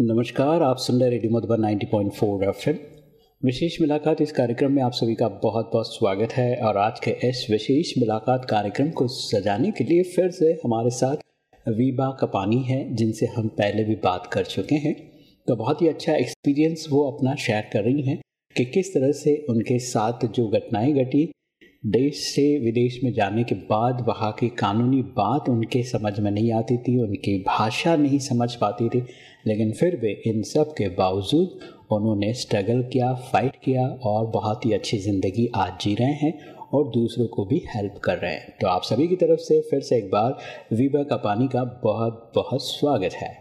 नमस्कार, आप सुन रहे रेडियो मधुबन 90.4 एफएम। विशेष मुलाकात इस कार्यक्रम में आप सभी का बहुत बहुत स्वागत है और आज के इस विशेष मुलाकात कार्यक्रम को सजाने के लिए फिर से हमारे साथ वीबा कपानी है, जिनसे हम पहले भी बात कर चुके हैं। तो बहुत ही अच्छा एक्सपीरियंस वो अपना शेयर कर रही हैं कि किस तरह से उनके साथ जो घटनाएँ घटी देश से विदेश में जाने के बाद वहाँ की कानूनी बात उनके समझ में नहीं आती थी, उनकी भाषा नहीं समझ पाती थी। लेकिन फिर भी इन सब के बावजूद उन्होंने स्ट्रगल किया फाइट किया और बहुत ही अच्छी ज़िंदगी आज जी रहे हैं और दूसरों को भी हेल्प कर रहे हैं। तो आप सभी की तरफ़ से फिर से एक बार वीबा का पानी का बहुत बहुत स्वागत है।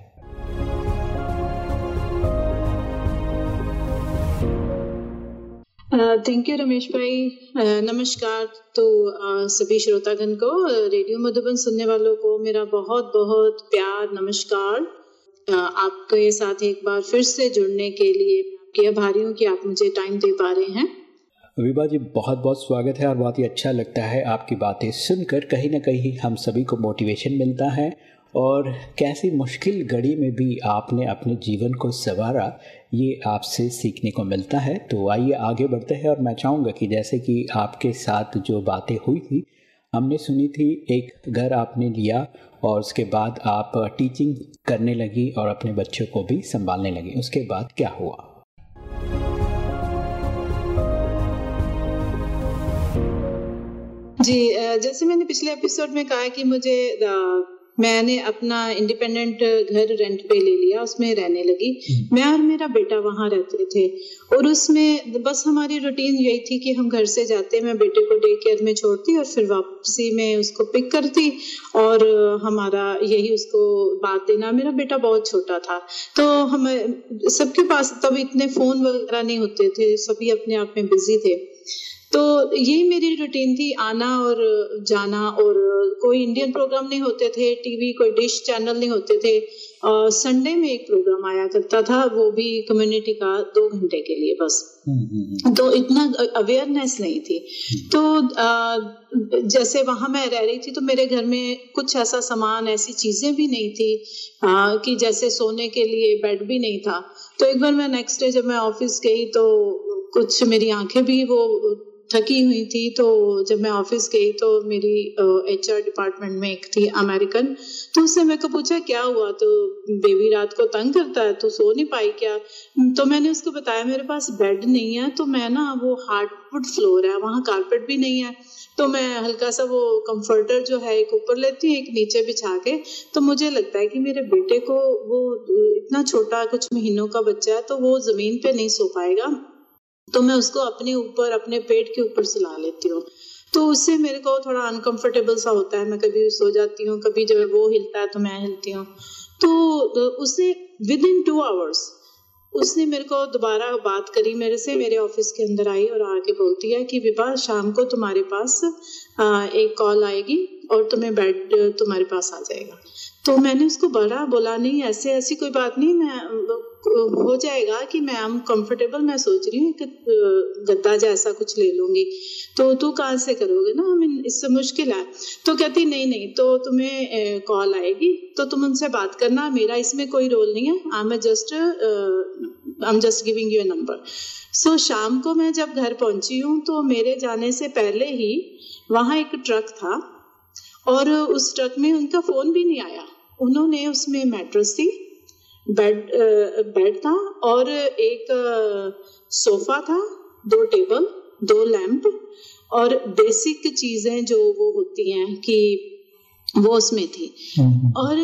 थैंक यू रमेश भाई। नमस्कार तो सभी श्रोतागण को रेडियो मधुबन सुनने वालों को मेरा बहुत बहुत प्यार, नमस्कार। आपके साथ एक बार फिर से जुड़ने के लिए आपके आभारी हूँ कि आप मुझे टाइम दे पा रहे हैं। विभा जी, बहुत बहुत स्वागत है और बहुत ही अच्छा लगता है आपकी बातें सुनकर। कहीं ना कहीं हम सभी को मोटिवेशन मिलता है और कैसी मुश्किल घड़ी में भी आपने अपने जीवन को संवारा, ये आपसे सीखने को मिलता है। तो आइए आगे बढ़ते हैं और मैं चाहूँगा कि जैसे कि आपके साथ जो बातें हुई थी, हमने सुनी थी, एक घर आपने लिया और उसके बाद आप टीचिंग करने लगी और अपने बच्चों को भी संभालने लगी। उसके बाद क्या हुआ? जी जैसे मैंने पिछले एपिसोड में कहा कि मुझे मैंने अपना इंडिपेंडेंट घर रेंट पे ले लिया, उसमें रहने लगी। मैं और मेरा बेटा वहाँ रहते थे। और उसमें बस हमारी रूटीन यही थी कि हम घर से जाते, मैं बेटे को डे केयर में छोड़ती और फिर वापसी में उसको पिक करती और हमारा यही उसको बात देना। मेरा बेटा बहुत छोटा था तो हम सबके पास तब इतने फ़ोन वगैरह नहीं होते थे, सभी अपने आप में बिज़ी थे। तो यही मेरी रूटीन थी आना और जाना और कोई इंडियन प्रोग्राम नहीं होते थे टीवी कोई डिश चैनल नहीं होते थे। संडे में एक प्रोग्राम आया करता था वो भी कम्युनिटी का दो घंटे के लिए बस। तो इतना अवेयरनेस नहीं थी। तो आ, जैसे वहाँ मैं रह रही थी तो मेरे घर में कुछ ऐसा सामान ऐसी चीज़ें भी नहीं थी आ, कि जैसे सोने के लिए बेड भी नहीं था। तो एक बार मैं नेक्स्ट डे जब मैं ऑफ़िस गई तो कुछ मेरी आँखें भी वो थकी हुई थी तो जब मैं ऑफ़िस गई तो मेरी एच आर डिपार्टमेंट में एक थी अमेरिकन तो उससे मेरे को पूछा, क्या हुआ? तो बेबी रात को तंग करता है तो सो नहीं पाई क्या? तो मैंने उसको बताया, मेरे पास बेड नहीं है तो मैं ना वो हार्डवुड फ्लोर है, वहाँ कारपेट भी नहीं है। तो मैं हल्का सा वो कंफर्टर जो है, एक ऊपर लेती हूँ, एक नीचे बिछा के। तो मुझे लगता है कि मेरे बेटे को वो, इतना छोटा कुछ महीनों का बच्चा है तो वो ज़मीन पे नहीं सो पाएगा। तो मैं उसको अपने ऊपर, अपने पेट के ऊपर सुला लेती हूँ। तो उससे मेरे को थोड़ा अनकंफर्टेबल सा होता है। मैं कभी सो जाती हूँ, कभी जब वो हिलता है तो मैं हिलती हूँ। तो उसने विद इन टू आवर्स उसने मेरे को दोबारा बात करी। मेरे से मेरे ऑफ़िस के अंदर आई और आके बोलती है कि, विभा, शाम को तुम्हारे पास एक कॉल आएगी। और तुम्हें बेड तुम्हारे पास आ जाएगा। तो मैंने उसको बड़ा बोला, नहीं, ऐसे, ऐसी कोई बात नहीं, मैं हो जाएगा कि मैं हम कंफर्टेबल मैं सोच रही हूँ कि गद्दा जैसा कुछ ले लूँगी। तो तू कहाँ से करोगे ना? हम इससे मुश्किल है। तो कहती, नहीं नहीं तो तुम्हें कॉल आएगी। तो तुम उनसे बात करना, मेरा इसमें कोई रोल नहीं है। I am just I am just giving you a number so शाम को मैं जब घर पहुँची हूँ तो मेरे जाने से पहले ही वहाँ एक ट्रक था। और उस ट्रक में उनका फ़ोन भी नहीं आया। उन्होंने उसमें मैट्रेस थी बेड बेड था और एक सोफा था दो टेबल दो लैंप और बेसिक चीज़ें जो वो होती हैं कि वो उसमें थी। और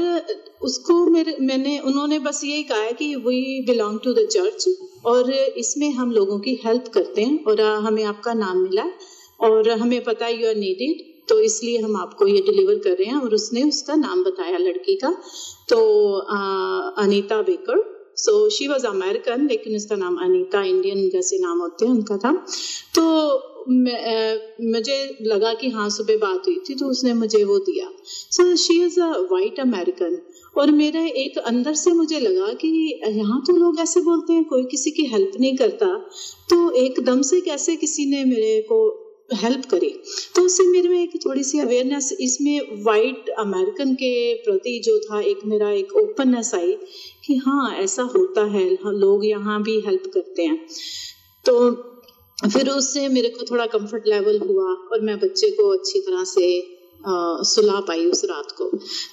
उसको मेरे मैंने उन्होंने बस यही कहा है कि we belong to the church और इसमें हम लोगों की हेल्प करते हैं और हमें आपका नाम मिला और हमें पता यू आर नीडेड तो इसलिए हम आपको ये डिलीवर कर रहे हैं और उसने उसका नाम बताया लड़की का। तो आ, Anita Baker. So she was American लेकिन उसका नाम अनीता इंडियन जैसे नाम होते हैं उनका था। तो मुझे लगा कि हाँ सुबह बात हुई थी तो उसने मुझे वो दिया। So she is a white American और मेरा एक अंदर से मुझे लगा कि यहाँ तो लोग ऐसे बोलते हैं कोई किसी की हेल्प नहीं करता। तो एकदम से कैसे किसी ने मेरे को हेल्प करी। तो उससे मेरे में एक थोड़ी सी अवेयरनेस इसमें वाइट अमेरिकन के प्रति जो था एक मेरा एक ओपननेस आई कि हाँ ऐसा होता है हाँ, लोग यहाँ भी हेल्प करते हैं। तो फिर उससे मेरे को थोड़ा कंफर्ट लेवल हुआ और मैं बच्चे को अच्छी तरह से सुला पाई उस रात को।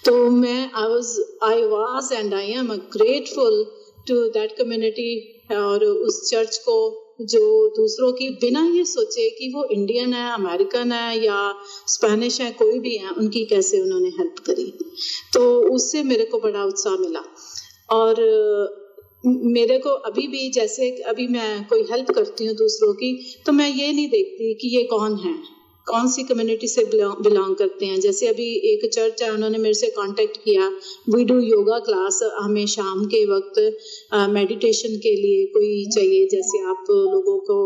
तो मैं I was I was and I am grateful to that community और उस चर्च को जो दूसरों की बिना ये सोचे कि वो इंडियन है अमेरिकन है या स्पेनिश है, कोई भी है, उनकी कैसे उन्होंने हेल्प करी? तो उससे मेरे को बड़ा उत्साह मिला। और, मेरे को अभी भी जैसे अभी मैं कोई हेल्प करती हूँ दूसरों की तो मैं ये नहीं देखती कि ये कौन है। कौन सी कम्युनिटी से बिलोंग करते हैं? जैसे अभी एक चर्च है, उन्होंने मेरे से कांटेक्ट किया। वी डू योगा क्लास हमें शाम के वक्त मेडिटेशन के लिए कोई चाहिए। जैसे आप लोगों को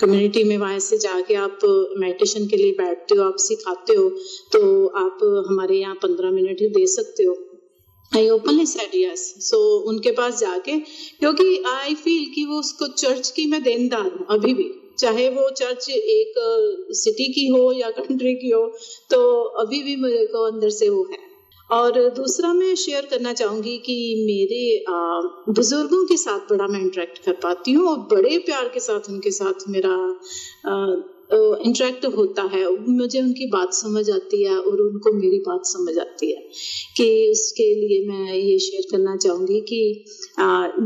कम्युनिटी में वहाँ से जाके आप मेडिटेशन के लिए बैठते हो, आप सिखाते हो तो आप हमारे यहाँ पंद्रह मिनट ही दे सकते हो। I openly said yes so उनके पास जाके, क्योंकि आई फील कि वो उसको चर्च की मैं देनदार हूँ, अभी भी। चाहे वो चर्च एक सिटी की हो या कंट्री की हो तो अभी भी मेरे को अंदर से वो है। और दूसरा मैं शेयर करना चाहूँगी कि मेरे बुज़ुर्गों के साथ बड़ा मैं इंटरेक्ट कर पाती हूँ और बड़े प्यार के साथ उनके साथ मेरा इंटरेक्ट होता है। मुझे उनकी बात समझ आती है और उनको मेरी बात समझ आती है कि उसके लिए मैं ये शेयर करना चाहूँगी कि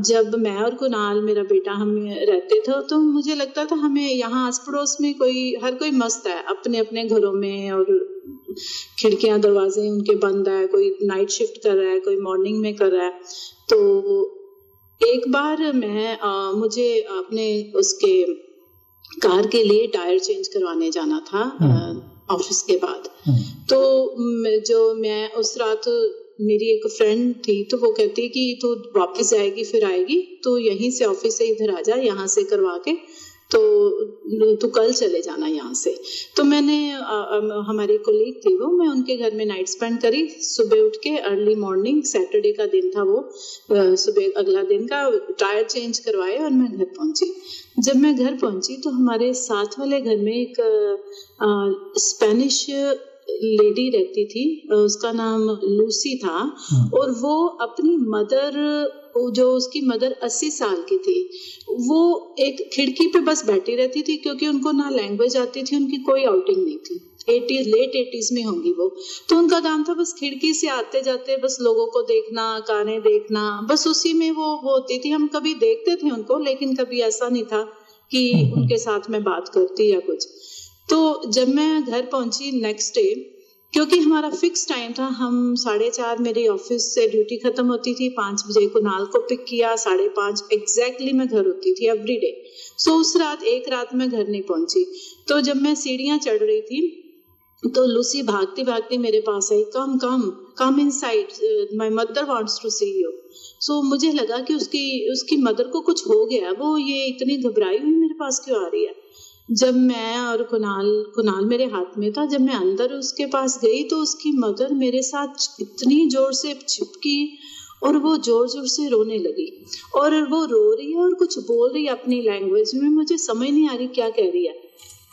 जब मैं और कुनाल मेरा बेटा हम रहते थे तो मुझे लगता था हमें यहाँ आस पड़ोस में कोई हर कोई मस्त है। अपने अपने घरों में और खिड़कियाँ दरवाजे उनके बंद है कोई नाइट शिफ्ट कर रहा है कोई मॉर्निंग में कर रहा है। तो एक बार मैं आ, मुझे अपने उसके कार के लिए टायर चेंज करवाने जाना था ऑफ़िस हम्म। के बाद हम्म। तो जो मैं उस रात मेरी एक फ्रेंड थी तो वो कहती कि तू वापस जाएगी फिर आएगी तो यहीं से ऑफ़िस से इधर आ जा यहाँ से करवा के तो तो कल चले जाना यहाँ से। तो मैंने हमारी कोलीग थी वो, मैं उनके घर में नाइट स्पेंड करी। सुबह उठ के अर्ली मॉर्निंग सैटरडे का दिन था वो सुबह अगला दिन का टायर चेंज करवाए और मैं घर पहुँची। जब मैं घर पहुँची तो हमारे साथ वाले घर में एक स्पेनिश लेडी रहती थी उसका नाम लूसी था हम्म। और वो अपनी मदर जो उसकी मदर अस्सी साल की थी वो एक खिड़की पे बस बैठी रहती थी क्योंकि उनको ना लैंग्वेज आती थी उनकी कोई आउटिंग नहीं थी। एटीज लेट एटीज में होंगी वो। तो उनका काम था बस खिड़की से आते जाते बस लोगों को देखना गाने देखना बस उसी में वो वो होती थी। हम कभी देखते थे उनको लेकिन कभी ऐसा नहीं था कि उनके साथ में बात करती या कुछ। तो जब मैं घर पहुँची नेक्स्ट डे क्योंकि हमारा फिक्स टाइम था, हम साढ़े चार मेरी ऑफ़िस से ड्यूटी खत्म होती थी, पाँच बजे कुनाल को पिक किया, साढ़े पाँच एग्जैक्टली मैं घर होती थी एवरी डे सो उस रात, एक रात मैं घर नहीं पहुँची। तो जब मैं सीढ़ियाँ चढ़ रही थी तो लूसी भागती भागती मेरे पास आई, come come come inside my mother wants to see you so मुझे लगा कि उसकी उसकी मदर को कुछ हो गया, वो ये इतनी घबराई हुई मेरे पास क्यों आ रही है? जब मैं और कुनाल कुनाल मेरे हाथ में था, जब मैं अंदर उसके पास गई तो उसकी मदर मेरे साथ इतनी ज़ोर से चिपकी और वो ज़ोर ज़ोर से रोने लगी। और वो रो रही है और कुछ बोल रही है अपनी लैंग्वेज में। मुझे समझ नहीं आ रही क्या कह रही है।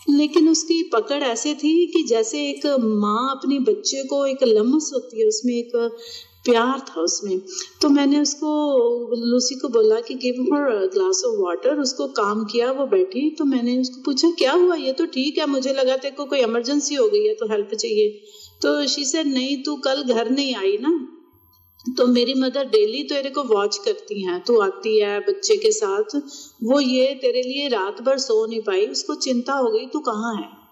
लेकिन उसकी पकड़ ऐसे थी कि जैसे एक माँ अपने बच्चे को एक लम्स होती है, उसमें एक प्यार था उसमें। तो मैंने उसको लूसी को बोला कि give her glass of water उसको काम किया, वो बैठी। तो मैंने उसको पूछा, क्या हुआ? ये तो ठीक है, मुझे लगा तेरे को कोई इमरजेंसी हो गई है तो हेल्प चाहिए। तो शी से नहीं, तू कल घर नहीं आई ना तो मेरी मदर डेली तेरे को वॉच करती हैं। तू आती है बच्चे के साथ, वो ये तेरे लिए रात भर सो नहीं पाई, उसको चिंता हो गई, तू कहाँ है?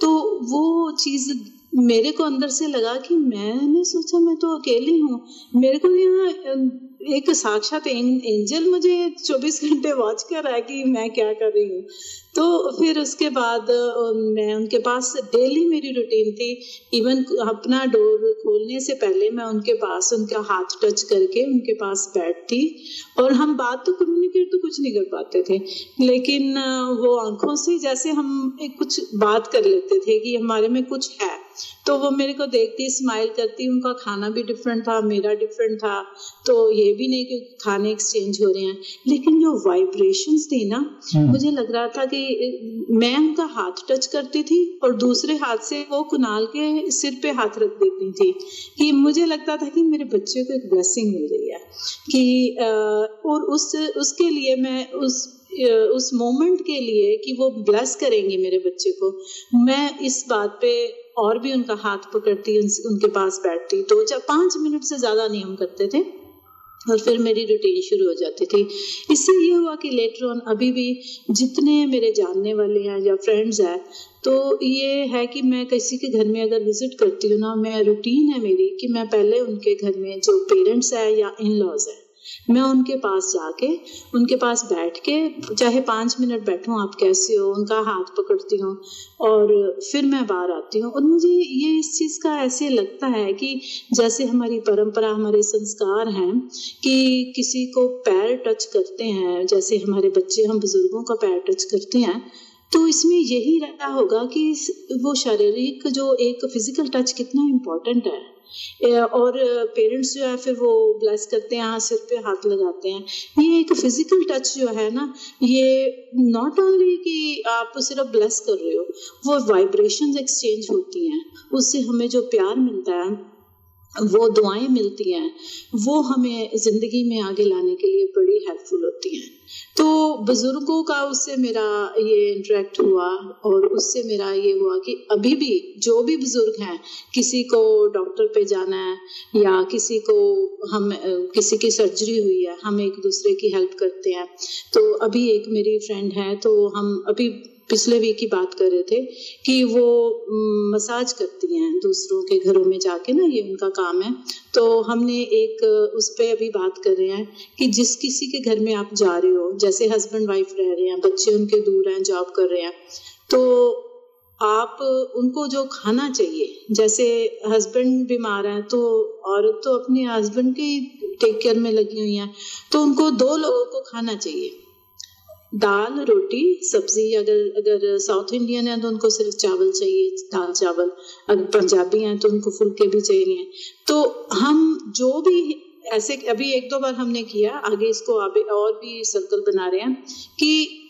तो वो चीज़ मेरे को अंदर से लगा कि मैंने सोचा मैं तो अकेली हूँ। मेरे को यहाँ एक साक्षात एंजल मुझे 24 घंटे वॉच कर रहा है कि मैं क्या कर रही हूँ। तो फिर उसके बाद मैं उनके पास डेली मेरी रूटीन थी। इवन अपना डोर खोलने से पहले मैं उनके पास, उनका हाथ टच करके उनके पास बैठती। और हम बात तो कम्युनिकेट तो कुछ नहीं कर पाते थे। लेकिन वो आँखों से जैसे हम एक कुछ बात कर लेते थे कि हमारे में कुछ है। तो वो मेरे को देखती स्माइल करती उनका खाना भी डिफरेंट था मेरा डिफरेंट था। तो ये भी नहीं कि खाने एक्सचेंज हो रहे हैं। लेकिन जो वाइब्रेशंस थी ना हम्म। मुझे लग रहा था कि मैं उनका हाथ टच करती थी और दूसरे हाथ से वो कुनाल के सिर पे हाथ रख देती थी। कि मुझे लगता था कि मेरे बच्चे को एक ब्लेसिंग मिल रही है। कि और उस उसके लिए मैं उस उस मोमेंट के लिए कि वो ब्लेस करेंगे मेरे बच्चे को। मैं इस बात पे और भी उनका हाथ पकड़ती उन, उनके पास बैठती। तो जब पाँच मिनट से ज़्यादा नहीं हम करते थे और फिर मेरी रूटीन शुरू हो जाती थी। इससे ये हुआ कि लेटर ऑन अभी भी जितने मेरे जानने वाले हैं या फ्रेंड्स हैं तो ये है कि मैं किसी के घर में अगर विज़िट करती हूँ ना मैं रूटीन है मेरी कि मैं पहले उनके घर में जो पेरेंट्स हैं या इन लॉज है मैं उनके पास जाके, उनके पास बैठ के, चाहे पाँच मिनट बैठूं, आप कैसे हो, उनका हाथ पकड़ती हूँ, और फिर मैं बाहर आती हूँ। और मुझे ये इस चीज़ का ऐसे लगता है कि जैसे हमारी परंपरा, हमारे संस्कार हैं कि किसी को पैर टच करते हैं, जैसे हमारे बच्चे, हम बुज़ुर्गों का पैर टच करते हैं तो इसमें यही रहा होगा कि वो शारीरिक जो एक फ़िज़िकल टच कितना इम्पोर्टेंट है। और पेरेंट्स जो है, फिर वो ब्लेस करते हैं सिर पे हाथ लगाते हैं। ये एक फ़िज़िकल टच जो है ना, ये नॉट ओनली कि आप सिर्फ़ ब्लेस कर रहे हो, वो वाइब्रेशंस एक्सचेंज होती हैं। उससे हमें जो प्यार मिलता है वो दुआएँ मिलती हैं, वो हमें ज़िंदगी में आगे लाने के लिए बड़ी हेल्पफुल होती हैं। तो बुज़ुर्गों का उससे मेरा ये इंटरेक्ट हुआ और उससे मेरा ये हुआ कि अभी भी जो भी बुज़ुर्ग हैं, किसी को डॉक्टर पे जाना है या किसी को हम, किसी की सर्जरी हुई है, हम एक दूसरे की हेल्प करते हैं। तो अभी एक मेरी फ्रेंड है तो हम अभी पिछले वीक की बात कर रहे थे कि वो मसाज करती हैं दूसरों के घरों में जाके ना, ये उनका काम है। तो हमने एक, उस पर अभी बात कर रहे हैं कि जिस किसी के घर में आप जा रहे हो, जैसे हस्बैंड वाइफ रह रहे हैं, बच्चे उनके दूर हैं जॉब कर रहे हैं तो आप, उनको जो खाना चाहिए, जैसे हस्बैंड बीमार है तो औरत तो अपने हस्बैंड के टेक केयर में लगी हुई है तो उनको दो लोगों को खाना चाहिए। दाल, रोटी, सब्ज़ी, अगर अगर साउथ इंडियन है तो उनको सिर्फ़ चावल चाहिए, दाल, चावल। अगर पंजाबी हैं तो उनको फुलके भी चाहिए। तो हम जो भी ऐसे, अभी एक दो बार हमने किया, आगे इसको अभी और भी सर्कल बना रहे हैं कि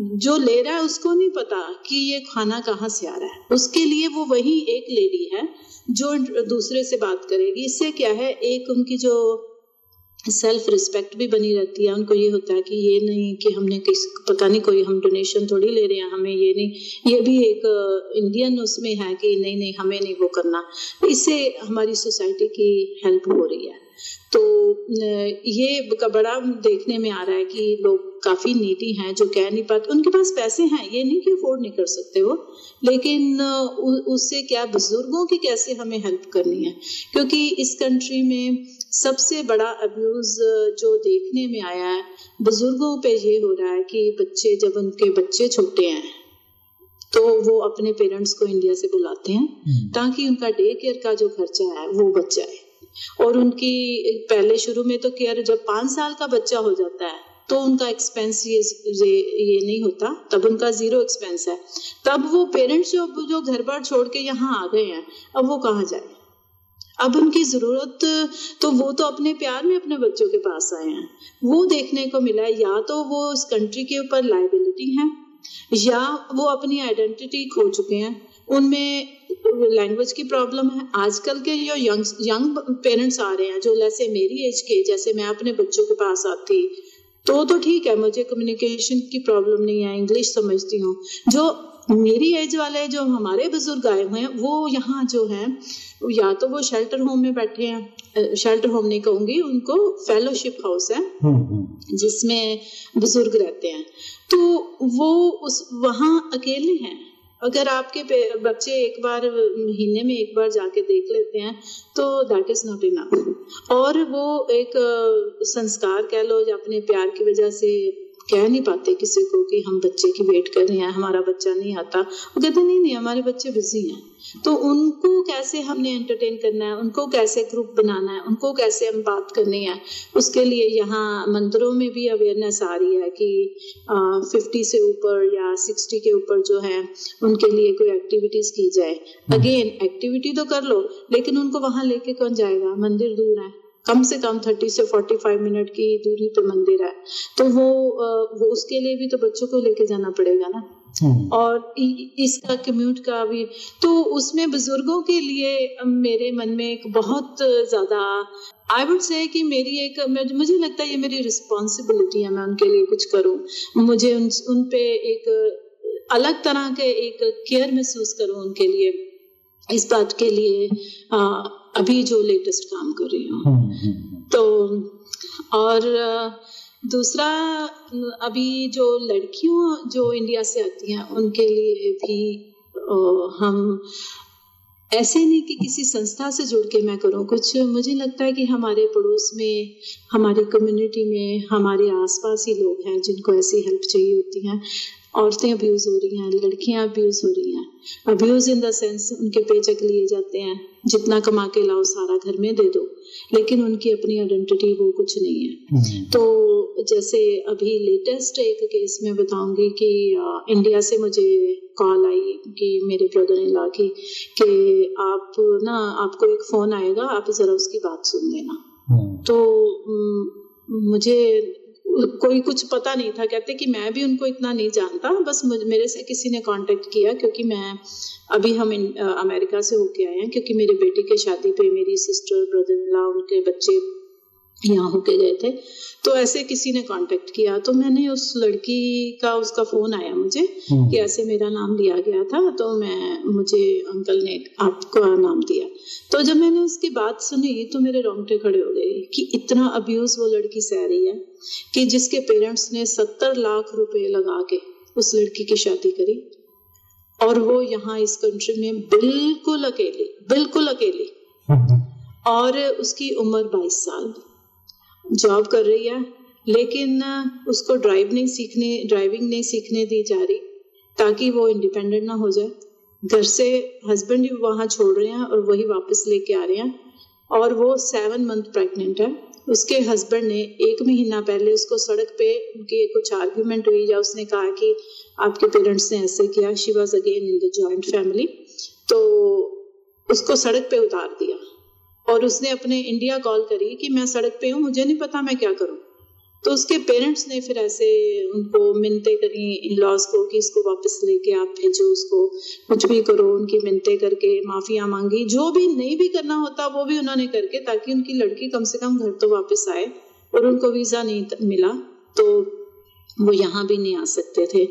जो ले रहा है उसको नहीं पता कि ये खाना कहाँ से आ रहा है। उसके लिए वो वही एक लेडी है जो दूसरे से बात करेगी। इससे क्या है, एक उनकी जो सेल्फ रिस्पेक्ट भी बनी रहती है। उनको ये होता है कि ये नहीं कि हमने किस, पता नहीं कोई हम डोनेशन थोड़ी ले रहे हैं, हमें ये नहीं। ये भी एक इंडियन उसमें है कि नहीं नहीं, हमें नहीं वो करना। इससे हमारी सोसाइटी की हेल्प हो रही है। तो ये बड़ा देखने में आ रहा है कि लोग काफ़ी नीति हैं जो कह नहीं पाते। उनके पास पैसे हैं ये नहीं कि अफोर्ड नहीं कर सकते वो लेकिन उससे क्या बुज़ुर्गों की कैसे हमें हेल्प करनी है? क्योंकि इस कंट्री में सबसे बड़ा अब्यूज जो देखने में आया है बुज़ुर्गों पे ये हो रहा है कि बच्चे जब उनके बच्चे छोटे हैं तो वो अपने पेरेंट्स को इंडिया से बुलाते हैं हम्म। ताकि उनका डे केयर का जो खर्चा है वो बच जाए। और उनकी, पहले शुरू में तो केयर जब पाँच साल का बच्चा हो जाता है तो उनका एक्सपेंस ये ये नहीं होता। तब उनका ज़ीरो एक्सपेंस है। तब वो पेरेंट्स जो जो घर बार छोड़ के यहाँ आ गए हैं, अब वो कहाँ जाए? अब उनकी ज़रूरत तो वो तो अपने प्यार में अपने बच्चों के पास आए हैं। वो देखने को मिला है या तो वो इस कंट्री के ऊपर लाइबिलिटी है, या वो अपनी आइडेंटिटी खो चुके हैं। उनमें लैंग्वेज की प्रॉब्लम है। आजकल के जो यंग यंग पेरेंट्स आ रहे हैं जो जैसे मेरी एज के जैसे मैं अपने बच्चों के पास आती तो तो ठीक है मुझे कम्युनिकेशन की प्रॉब्लम नहीं है इंग्लिश समझती हूँ। जो मेरी एज वाले जो हमारे बुज़ुर्ग आए हुए हैं वो यहाँ जो है या तो वो शेल्टर होम में बैठे हैं शेल्टर होम नहीं कहूँगी उनको फेलोशिप हाउस है हम्म, हम्म। जिसमें बुज़ुर्ग रहते हैं। तो वो उस वहाँ अकेले हैं। अगर आपके बच्चे एक बार, महीने में एक बार जाके देख लेते हैं तो दैट इज़ नॉट इनफ और वो एक, संस्कार कह लो, या अपने प्यार की वजह से कह नहीं पाते किसी को कि हम बच्चे की वेट कर रहे हैं हमारा बच्चा नहीं आता। वो कहते नहीं नहीं हमारे बच्चे बिज़ी हैं। तो उनको कैसे हमने एंटरटेन करना है? उनको कैसे ग्रुप बनाना है? उनको कैसे हम बात करनी है? उसके लिए यहाँ मंदिरों में भी अवेयरनेस आ रही है कि फिफ्टी से ऊपर या सिक्सटी के ऊपर जो है उनके लिए कोई एक्टिविटीज़ की जाए। अगेन हम्म। एक्टिविटी तो कर लो लेकिन उनको वहाँ लेके कौन जाएगा? मंदिर दूर है। कम से कम थर्टी से फोर्टी फाइव मिनट की दूरी पे मंदिर है। तो वो वो उसके लिए भी तो बच्चों को लेके जाना पड़ेगा ना। हम्म। और इसका कम्यूट का भी। तो उसमें बुज़ुर्गों के लिए मेरे मन में एक बहुत ज़्यादा आई वुड से कि मेरी एक मुझे लगता है ये मेरी रिस्पॉन्सिबिलिटी है मैं उनके लिए कुछ करूँ। मुझे उन, उन पे एक अलग तरह के एक केयर महसूस करूँ उनके लिए। इस बात के लिए आ, अभी जो लेटेस्ट काम कर रही हूँ। हम्म, हम्म, हम्म। तो और दूसरा अभी जो लड़कियों जो इंडिया से आती हैं उनके लिए भी हम ऐसे नहीं कि किसी संस्था से जुड़ के मैं करूँ। कुछ मुझे लगता है कि हमारे पड़ोस में हमारी कम्युनिटी में हमारे आसपास ही लोग हैं जिनको ऐसी हेल्प चाहिए होती हैं। औरतें अब्यूज हो रही हैं लड़कियाँ अब्यूज हो रही हैं। अब्यूज इन द सेंस उनके पेचक लिए जाते हैं जितना कमा के लाओ सारा घर में दे दो लेकिन उनकी अपनी आइडेंटिटी वो कुछ नहीं है हम्म। तो जैसे अभी लेटेस्ट एक केस में बताऊँगी कि इंडिया से मुझे कॉल आई कि मेरे ब्रदर ने ला की कि आप ना आपको एक फ़ोन आएगा आप जरा उसकी बात सुन लेना हम्म। तो मुझे कोई कुछ पता नहीं था। कहते कि मैं भी उनको इतना नहीं जानता बस मेरे से किसी ने कांटेक्ट किया क्योंकि मैं अभी हम इन, अमेरिका से होके आए हैं क्योंकि मेरे बेटे के शादी पे मेरी सिस्टर ब्रदर इन लॉ उनके बच्चे यहाँ होके गए थे तो ऐसे किसी ने कांटेक्ट किया तो मैंने उस लड़की का उसका फ़ोन आया मुझे हम्म। कि ऐसे मेरा नाम लिया गया था तो मैं मुझे अंकल ने आपका नाम दिया तो जब मैंने उसकी बात सुनी तो मेरे रोंगटे खड़े हो गए कि इतना अब्यूज वो लड़की सह रही है कि जिसके पेरेंट्स ने सत्तर लाख रुपए लगा के उस लड़की की शादी करी और वो यहाँ इस कंट्री में बिल्कुल अकेली बिल्कुल अकेली हम्म। और उसकी उम्र बाईस साल जॉब कर रही है, लेकिन उसको ड्राइव नहीं सीखने ड्राइविंग नहीं सीखने दी जा रही, ताकि वो इंडिपेंडेंट ना हो जाए। घर से हस्बैंड भी वहाँ छोड़ रहे हैं और वही वापस लेके आ रहे हैं, और वो सेवन मंथ प्रेग्नेंट है। उसके हस्बैंड ने एक महीना पहले उसको सड़क पे उनकी कुछ आर्ग्यूमेंट हुई, या उसने कहा कि आपके पेरेंट्स ने ऐसे किया she was again in the joint family तो उसको सड़क पे उतार दिया। और उसने अपने इंडिया कॉल करी कि मैं सड़क पे हूँ, मुझे नहीं पता मैं क्या करूँ। तो उसके पेरेंट्स ने फिर ऐसे उनको मिनते करी इन लॉज को कि इसको वापस लेके आप भेजो उसको, कुछ भी करो, उनकी मिनते करके माफिया मांगी। जो भी नहीं भी करना होता, वो भी उन्होंने करके ताकि उनकी लड़की कम से कम घर तो वापस आए और उनको वीज़ा नहीं मिला। तो वो यहाँ भी नहीं आ सकते थे।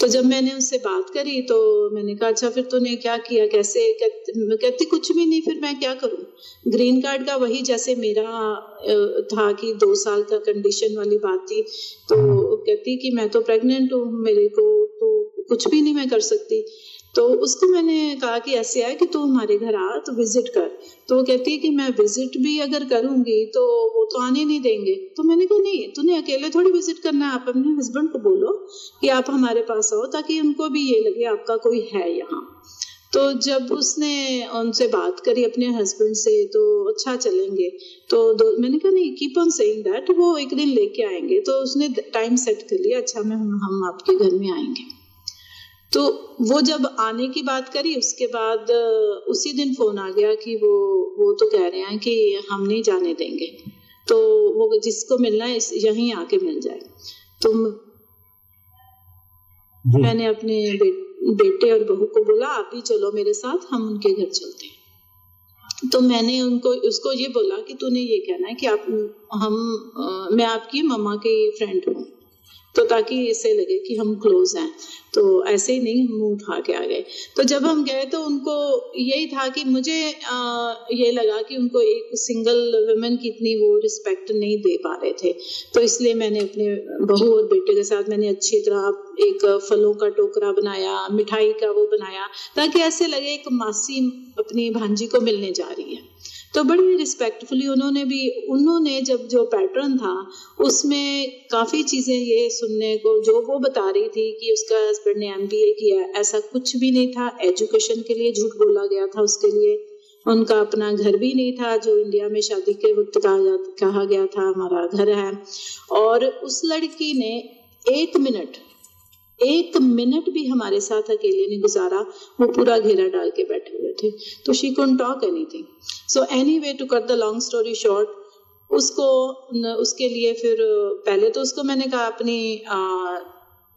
तो जब मैंने उनसे बात करी तो मैंने कहा अच्छा फिर तूने क्या किया? कैसे? कहती, कुछ भी नहीं फिर मैं क्या करूँ? ग्रीन कार्ड का वही जैसे मेरा था कि दो साल का कंडीशन वाली बात थी तो कहती कि मैं तो प्रेग्नेंट हूँ मेरे को तो कुछ भी नहीं मैं कर सकती। तो उसको मैंने कहा कि ऐसे है कि तू हमारे घर आ तो विज़िट कर। तो वो कहती है कि मैं विज़िट भी अगर करूँगी तो वो तो आने नहीं देंगे। तो मैंने कहा, नहीं, तूने अकेले थोड़ी विज़िट करना है, आप अपने हस्बैंड को बोलो कि आप हमारे पास आओ, ताकि उनको भी ये लगे आपका कोई है यहाँ। तो जब उसने उनसे बात करी अपने हस्बैंड से तो अच्छा चलेंगे। तो दो, मैंने कहा, नहीं कीप ऑन सेइंग दैट वो एक दिन लेके आएँगे। तो उसने टाइम सेट कर लिया अच्छा मैं हम आपके घर में आएँगे। तो वो जब आने की बात करी उसके बाद उसी दिन फ़ोन आ गया कि वो वो तो कह रहे हैं कि हम नहीं जाने देंगे। तो वो जिसको मिलना है यहीं आके मिल जाए। तो मैंने अपने बे, बेटे और बहू को बोला आप ही चलो मेरे साथ हम उनके घर चलते हैं। तो मैंने उनको उसको ये बोला कि तूने ये कहना है कि आप हम आ, मैं आपकी मम्मा की फ्रेंड हूँ। तो ताकि इसे लगे कि हम क्लोज हैं। तो ऐसे ही नहीं, हम मुँह उठा के आ गए। तो जब हम गए तो उनको यही था कि मुझे ये लगा कि उनको एक सिंगल वुमेन की इतनी वो रिस्पेक्ट नहीं दे पा रहे थे। तो इसलिए मैंने अपने बहू और बेटे के साथ मैंने अच्छी तरह एक फलों का टोकरा बनाया, मिठाई का वो बनाया, ताकि ऐसे लगे एक मासी अपनी भांजी को मिलने जा रही है। तो बड़ी रिस्पेक्टफुली उन्होंने भी, उन्होंने जब जो पैटर्न था, उसमें काफ़ी चीज़ें ये सुनने को, जो वो बता रही थी कि उसका हस्बैंड ने एम किया ऐसा कुछ भी नहीं था। एजुकेशन के लिए झूठ बोला गया था उसके लिए। उनका अपना घर भी नहीं था, जो इंडिया में शादी के वक्त कहा कहा गया था, हमारा घर है। और उस लड़की ने एक मिनट एक मिनट भी हमारे साथ अकेले नहीं गुजारा वो पूरा घेरा डाल के बैठे हुए थे। तो she couldn't talk anything so anyway to cut the long story short उसको उसके लिए फिर पहले तो उसको मैंने कहा अपनी आ,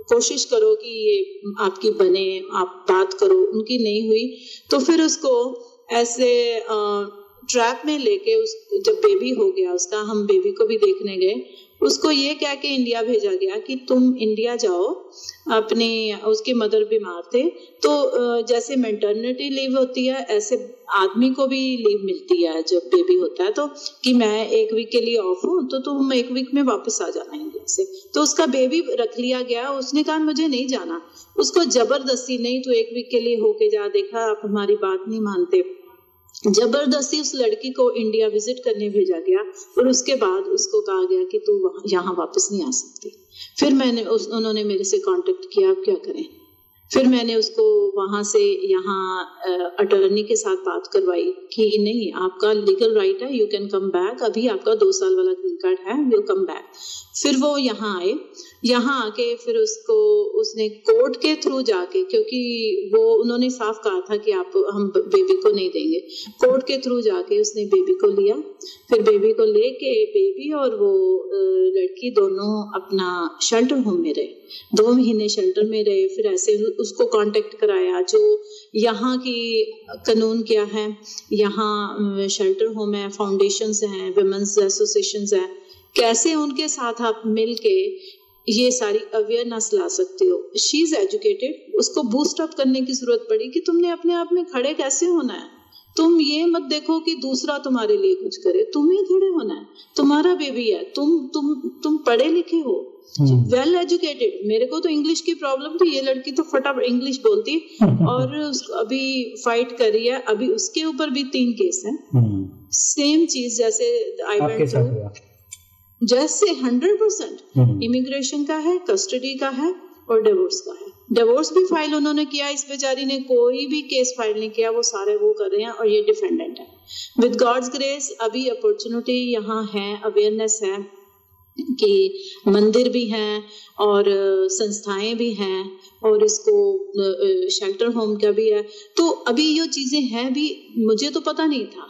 कोशिश करो कि ये आपकी बने आप बात करो। उनकी नहीं हुई। तो फिर उसको ऐसे आ, ट्रैप में लेके उस जब बेबी हो गया उसका हम बेबी को भी देखने गए। उसको ये कह के इंडिया भेजा गया कि तुम इंडिया जाओ, अपने, उसके मदर बीमार थे। तो जैसे मेटर्निटी लीव होती है, ऐसे आदमी को भी लीव मिलती है जब बेबी होता है तो कि मैं एक वीक के लिए ऑफ़ हूँ तो तुम एक वीक में वापस आ जाना इंडिया से। तो उसका बेबी रख लिया गया, उसने कहा, मुझे नहीं जाना। उसको ज़बरदस्ती, नहीं तो एक वीक के लिए होके जा, देखा, आप हमारी बात नहीं मानते। ज़बरदस्ती उस लड़की को इंडिया विज़िट करने भेजा गया और उसके बाद उसको कहा गया कि तू यहाँ वापस नहीं आ सकती। फिर मैंने उस उन्होंने मेरे से कांटेक्ट किया क्या करें? फिर मैंने उसको वहाँ से यहाँ अटर्नी के साथ बात करवाई कि नहीं, आपका लीगल राइट है यू कैन कम बैक अभी आपका दो साल वाला ग्रीन कार्ड है यू कम बैक फिर वो यहाँ आए, यहाँ आके फिर उसको, उसने कोर्ट के थ्रू जाके, क्योंकि वो, उन्होंने साफ़ कहा था कि आप, हम बेबी को नहीं देंगे कोर्ट के थ्रू जाके उसने बेबी को लिया फिर बेबी को लेके बेबी और वो लड़की दोनों अपना शेल्टर होम में रहे। दो महीने शेल्टर में रहे, फिर ऐसे उसको कांटेक्ट कराया जो यहाँ की कानून क्या है, यहाँ शेल्टर होम है फाउंडेशन हैं वुमेन्स एसोसिएशन है। कैसे उनके साथ आप मिल के ये सारी अवेयरनेस ला सकते हो? शी इज़ एजुकेटेड उसको बूस्ट अप करने की ज़रूरत पड़ी कि तुमने अपने आप में खड़े कैसे होना है? तुम ये मत देखो कि दूसरा तुम्हारे लिए कुछ करे। तुम्हें खड़े होना है। तुम्हारा बेबी है। तुम तुम तुम पढ़े लिखे हो। वेल एजुकेटेड मेरे को तो इंग्लिश की प्रॉब्लम थी। ये लड़की तो फटाफट इंग्लिश बोलती। और अभी फाइट कर रही है। अभी उसके ऊपर भी तीन केस है। Same hmm. चीज़ जैसे आई वेंट जैसे हंड्रेड परसेंट इमिग्रेशन का है कस्टडी का है और डिवोर्स का है। डिवोर्स भी फ़ाइल उन्होंने किया इस बेचारी ने कोई भी केस फ़ाइल नहीं किया वो सारे वो कर रहे हैं और ये डिफेंडेंट है। विद गॉड्स ग्रेस अभी अपॉर्चुनिटी यहाँ है अवेयरनेस है कि मंदिर भी हैं और संस्थाएँ भी हैं और इसको शेल्टर होम का भी है। तो अभी ये चीज़ें हैं भी मुझे तो पता नहीं था।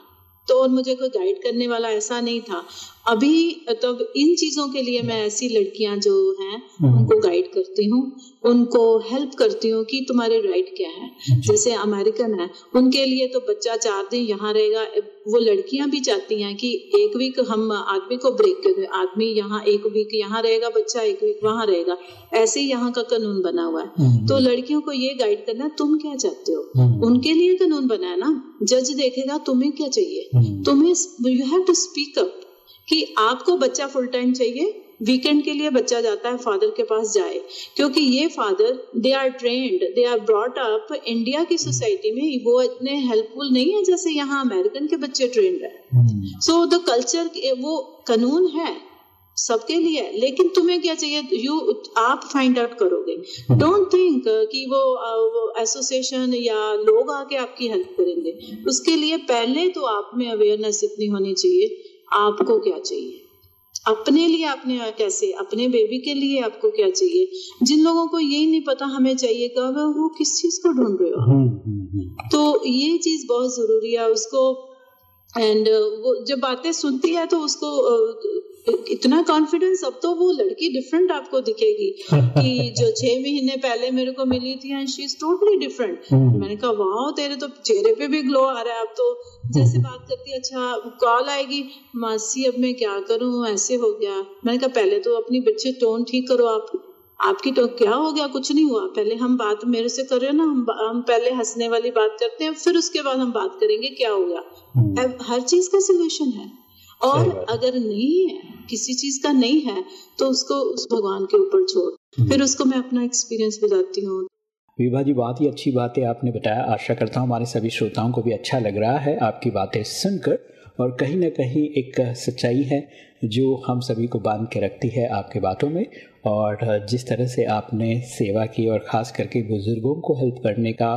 तो और मुझे कोई गाइड करने वाला ऐसा नहीं था। अभी तब इन चीज़ों के लिए मैं ऐसी लड़कियाँ जो हैं हम्म। उनको गाइड करती हूँ। उनको हेल्प करती हूँ कि तुम्हारे राइट क्या है। जैसे अमेरिकन है उनके लिए तो बच्चा चार दिन यहाँ रहेगा। वो लड़कियाँ भी चाहती हैं कि एक वीक हम आदमी को ब्रेक कर। आदमी यहाँ एक वीक यहाँ रहेगा बच्चा एक वीक वहाँ रहेगा। ऐसे ही यहाँ का कानून बना हुआ है। हम्म। तो लड़कियों को ये गाइड करना तुम क्या चाहते हो? हम्म। उनके लिए कानून बना है ना। जज देखेगा तुम्हें क्या चाहिए। तुम्हें you have to speak up कि आपको बच्चा फुल टाइम चाहिए वीकेंड के लिए बच्चा जाता है फादर के पास जाए। क्योंकि ये father they are trained they are brought up India की सोसाइटी में वो इतने हेल्पफुल नहीं है जैसे यहाँ अमेरिकन के बच्चे ट्रेंड है। सो द कल्चर वो कानून है सबके लिए लेकिन तुम्हें क्या चाहिए? यू आप फाइंड आउट करोगे। डोंट थिंक कि वो एसोसिएशन या लोग आके आपकी हेल्प करेंगे। उसके लिए पहले तो आप में अवेयरनेस इतनी होनी चाहिए। आपको क्या चाहिए? अपने लिए आपने कैसे अपने बेबी के लिए आपको क्या चाहिए जिन लोगों को यही नहीं पता हमें चाहिए क्या वो किस चीज़ को ढूंढ रहे हो हम्म, हम्म, हम्म। तो ये चीज़ बहुत ज़रूरी है उसको एंड वो जब बातें सुनती है तो उसको इतना कॉन्फिडेंस अब तो वो लड़की डिफरेंट आपको दिखेगी कि जो छह महीने पहले मेरे को मिली थी and she is totally different मैंने कहा वाह तेरे तो चेहरे पे भी ग्लो आ रहा है अब तो. जैसे हम्म। बात करती अच्छा कॉल आएगी. मासी अब मैं क्या करूँ? ऐसे हो गया. मैंने कहा पहले तो अपनी बच्चे टोन ठीक करो आप। आपकी तो क्या हो गया? कुछ नहीं हुआ। पहले हम बात मेरे से कर रहे हो ना हम हम पहले हंसने वाली बात करते हैं फिर उसके बाद हम बात करेंगे क्या हो गया? हम्म। हर चीज़ का सोल्यूशन है। और अगर नहीं है किसी चीज़ का नहीं है तो उसको उस भगवान के ऊपर छोड़ हम्म। फिर उसको मैं अपना एक्सपीरियंस बताती हूँ। विभा जी बहुत ही अच्छी बातें आपने बताया। आशा करता हूँ हमारे सभी श्रोताओं को भी अच्छा लग रहा है आपकी बातें सुनकर। और कहीं ना कहीं एक सच्चाई है जो हम सभी को बाँध के रखती है आपके बातों में। और जिस तरह से आपने सेवा की और ख़ास करके बुज़ुर्गों को हेल्प करने का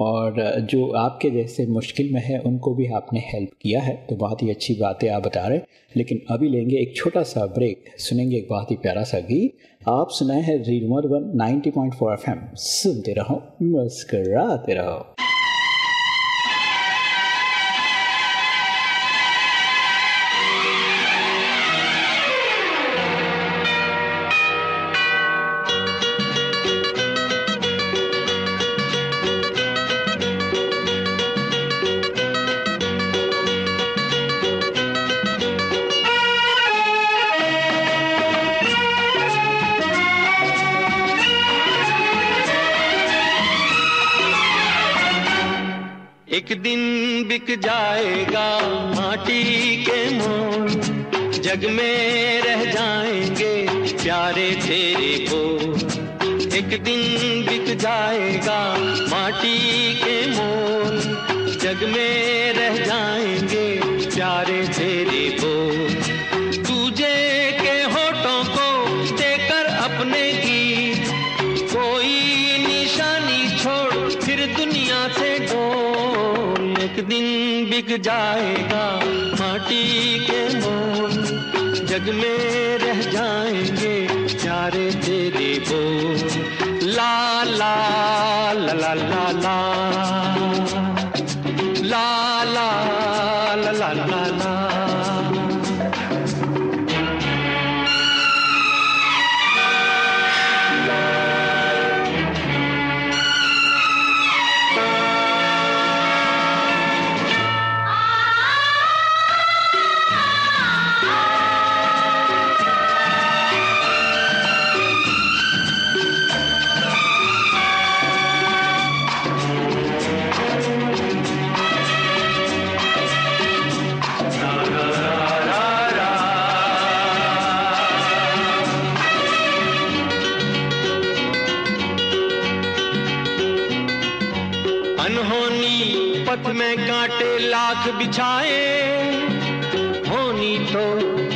और जो आपके जैसे मुश्किल में है, उनको भी आपने हेल्प किया है तो बहुत ही अच्छी बातें आप बता रहे लेकिन अभी लेंगे एक छोटा सा ब्रेक सुनेंगे एक बहुत ही प्यारा सा गीत। आप सुनाए हैं reamer one ninety point four F M सुनते रहो, मुस्कराते रहो। जग में रह जाएँगे प्यारे तेरे को। एक दिन बिक जाएगा माटी के मोल। जग में रह जाएँगे प्यारे तेरे को। तुझे के होठों को देकर अपने की कोई निशानी छोड़ फिर दुनिया से डो एक दिन बिक जाएगा माटी जग में रह जाएँगे प्यारे तेरे बोल। ला ला ला ला ला ला। ला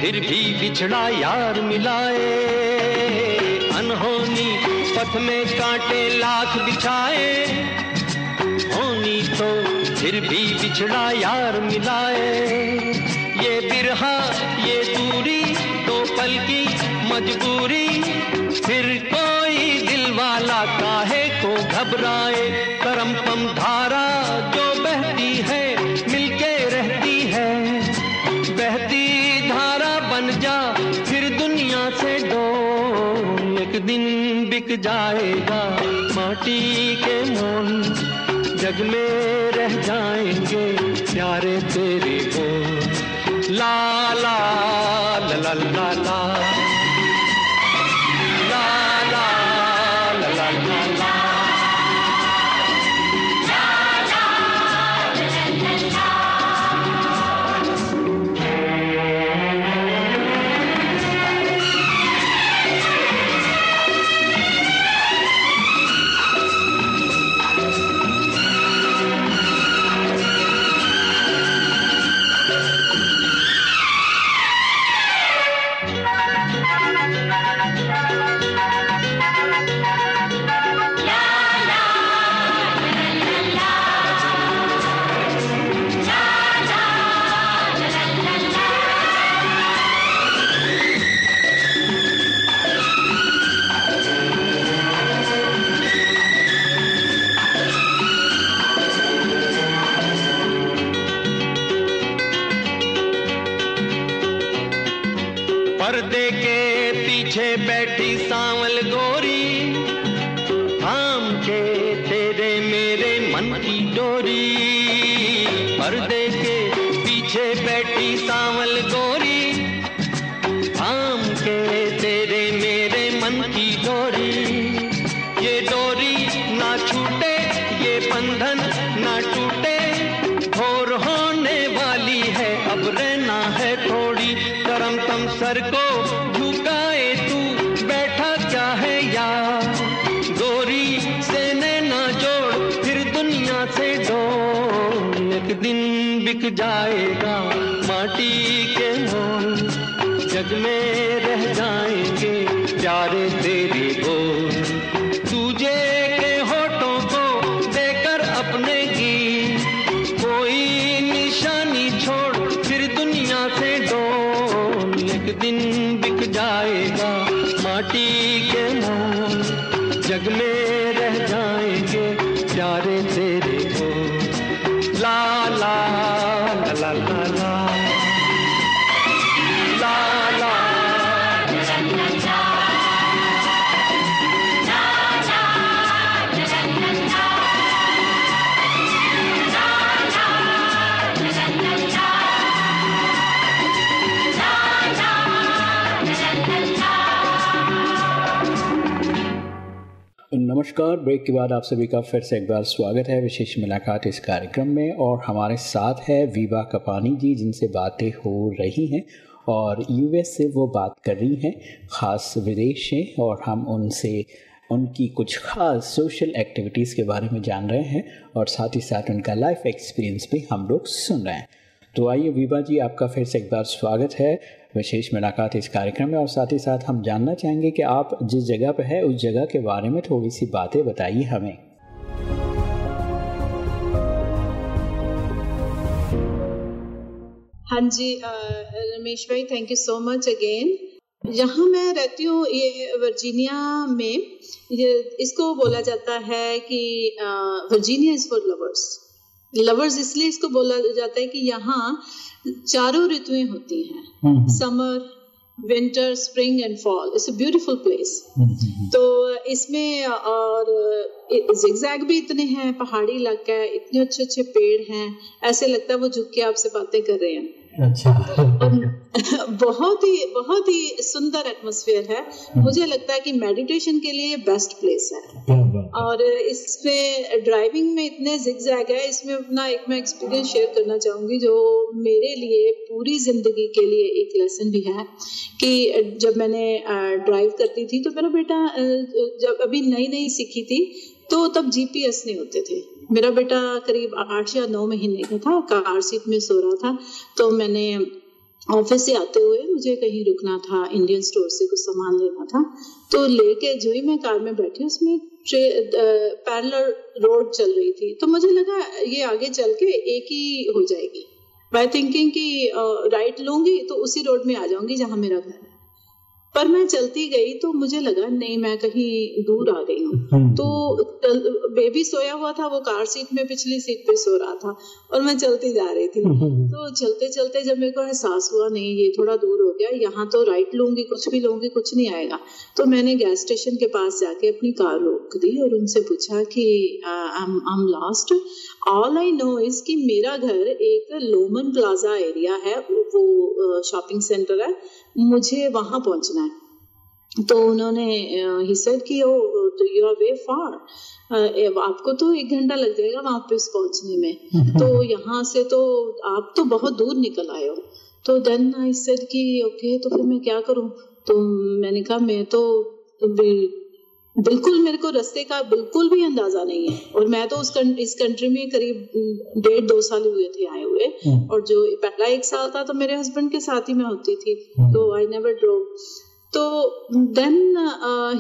फिर भी बिछड़ा यार मिलाए। अनहोनी पथ में कांटे लाख बिछाए। होनी तो फिर भी बिछड़ा यार मिलाए। ये बिरहा, ये दूरी तो पल की मजबूरी। फिर कोई दिल वाला काहे को घबराए? करम पम धारा बिक जाएगा माटी के मोल जग में रह जाएँगे प्यारे तेरे को ला ला ला ला ला, ला। पर्दे के पीछे बैठी सांवल गोरी। नमस्कार, ब्रेक के बाद आप सभी का फिर से एक बार स्वागत है विशेष मुलाकात इस कार्यक्रम में और हमारे साथ है वीवा कपानी जी जिनसे बातें हो रही हैं और यूएस से वो बात कर रही हैं, ख़ास विदेश से और हम उनसे, उनकी कुछ खास सोशल एक्टिविटीज़ के बारे में जान रहे हैं और साथ ही साथ उनका लाइफ एक्सपीरियंस भी हम लोग सुन रहे हैं। तो आइए वीवा जी, आपका फिर से एक बार स्वागत है। विशेष मुलाकात इस कार्यक्रम में और साथ ही साथ हम जानना चाहेंगे कि आप जिस जगह पे है, उस जगह के बारे में थोड़ी सी बातें बताइए हमें। हाँ जी रमेश भाई thank you so much again यहाँ मैं रहती हूँ, ये वर्जीनिया में। ये, इसको बोला जाता है कि Virginia is for lovers lovers इसलिए इसको बोला जाता है कि यहाँ चारों ऋतुएँ होती हैं। Summer winter spring and fall it's a beautiful place तो इसमें और जिगजैग भी इतने हैं पहाड़ी इलाका है इतने अच्छे अच्छे पेड़ हैं। ऐसे लगता है वो झुक के आपसे बातें कर रहे हैं। अच्छा। बहुत ही बहुत ही सुंदर एटमोसफियर है। मुझे लगता है कि मेडिटेशन के लिए बेस्ट प्लेस है। और इसमें ड्राइविंग में इतने जिगजैग है इसमें अपना एक मैं एक्सपीरियंस शेयर करना चाहूँगी जो मेरे लिए पूरी ज़िंदगी के लिए एक लेसन भी है कि जब मैंने ड्राइव करती थी तो मेरा बेटा जब अभी नई नई सीखी थी तो तब जीपीएस नहीं होते थे। मेरा बेटा करीब आठ या नौ महीने का था, कार सीट में सो रहा था तो मैंने ऑफ़िस से आते हुए मुझे कहीं रुकना था इंडियन स्टोर से कुछ सामान लेना था तो लेके जो ही मैं कार में बैठी, उसमें पैरलर रोड चल रही थी तो मुझे लगा ये आगे चल के एक ही हो जाएगी। बाय थिंकिंग कि राइट लूँगी तो उसी रोड में आ जाऊँगी जहाँ मेरा घर है। पर मैं चलती गई तो मुझे लगा नहीं मैं कहीं दूर आ गई हूँ। तो बेबी सोया हुआ था वो कार सीट में पिछली सीट पे सो रहा था और मैं चलती जा रही थी। तो चलते चलते जब मेरे को एहसास हुआ नहीं ये थोड़ा दूर हो गया यहाँ तो राइट लूँगी कुछ भी लूँगी कुछ नहीं आएगा। तो मैंने गैस स्टेशन के पास जाके अपनी कार रोक दी और उनसे पूछा कि I am lost all I know is कि मेरा घर एक लोमन प्लाजा एरिया है वो शॉपिंग सेंटर है मुझे वहाँ पहुँचना है। तो उन्होंने ही सेड कि ओ तो यू आर वे फार आपको तो एक घंटा लग जाएगा वापस पहुँचने में। तो यहाँ से तो आप तो बहुत दूर निकल आए हो। तो देन आई सेड कि ओके तो फिर मैं क्या करूँ? तो मैंने कहा मैं तो बिल्कुल मेरे को रास्ते का बिल्कुल भी अंदाज़ा नहीं है। और मैं तो उस कं, इस कंट्री में करीब डेढ़ दो साल हुए थे आए हुए। और जो पहला एक साल था तो मेरे हस्बैंड के साथ ही मैं होती थी। तो आई नेवर ड्रोव तो देन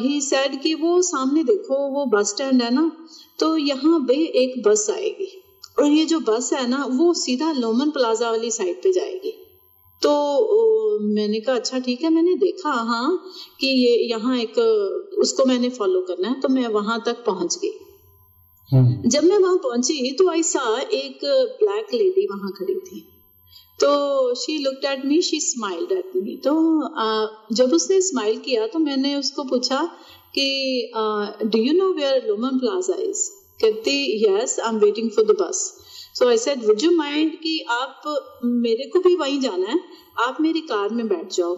ही सेड कि वो सामने देखो वो बस स्टैंड है ना तो यहाँ पे एक बस आएगी। और ये जो बस है ना वो सीधा लोमन प्लाजा वाली साइड पे जाएगी। तो मैंने कहा अच्छा ठीक है। मैंने देखा हाँ कि ये यहाँ एक उसको मैंने फॉलो करना है तो मैं वहाँ तक पहुँच गई। जब मैं वहाँ पहुँची तो आई सा एक ब्लैक लेडी वहाँ खड़ी थी। तो she looked at me she smiled at me तो आ, जब उसने स्माइल किया तो मैंने उसको पूछा कि do you know where Lowman Plaza is कहती yes I am waiting for the bus so I said would you mind कि आप मेरे को भी वहीं जाना है? आप मेरी कार में बैठ जाओ।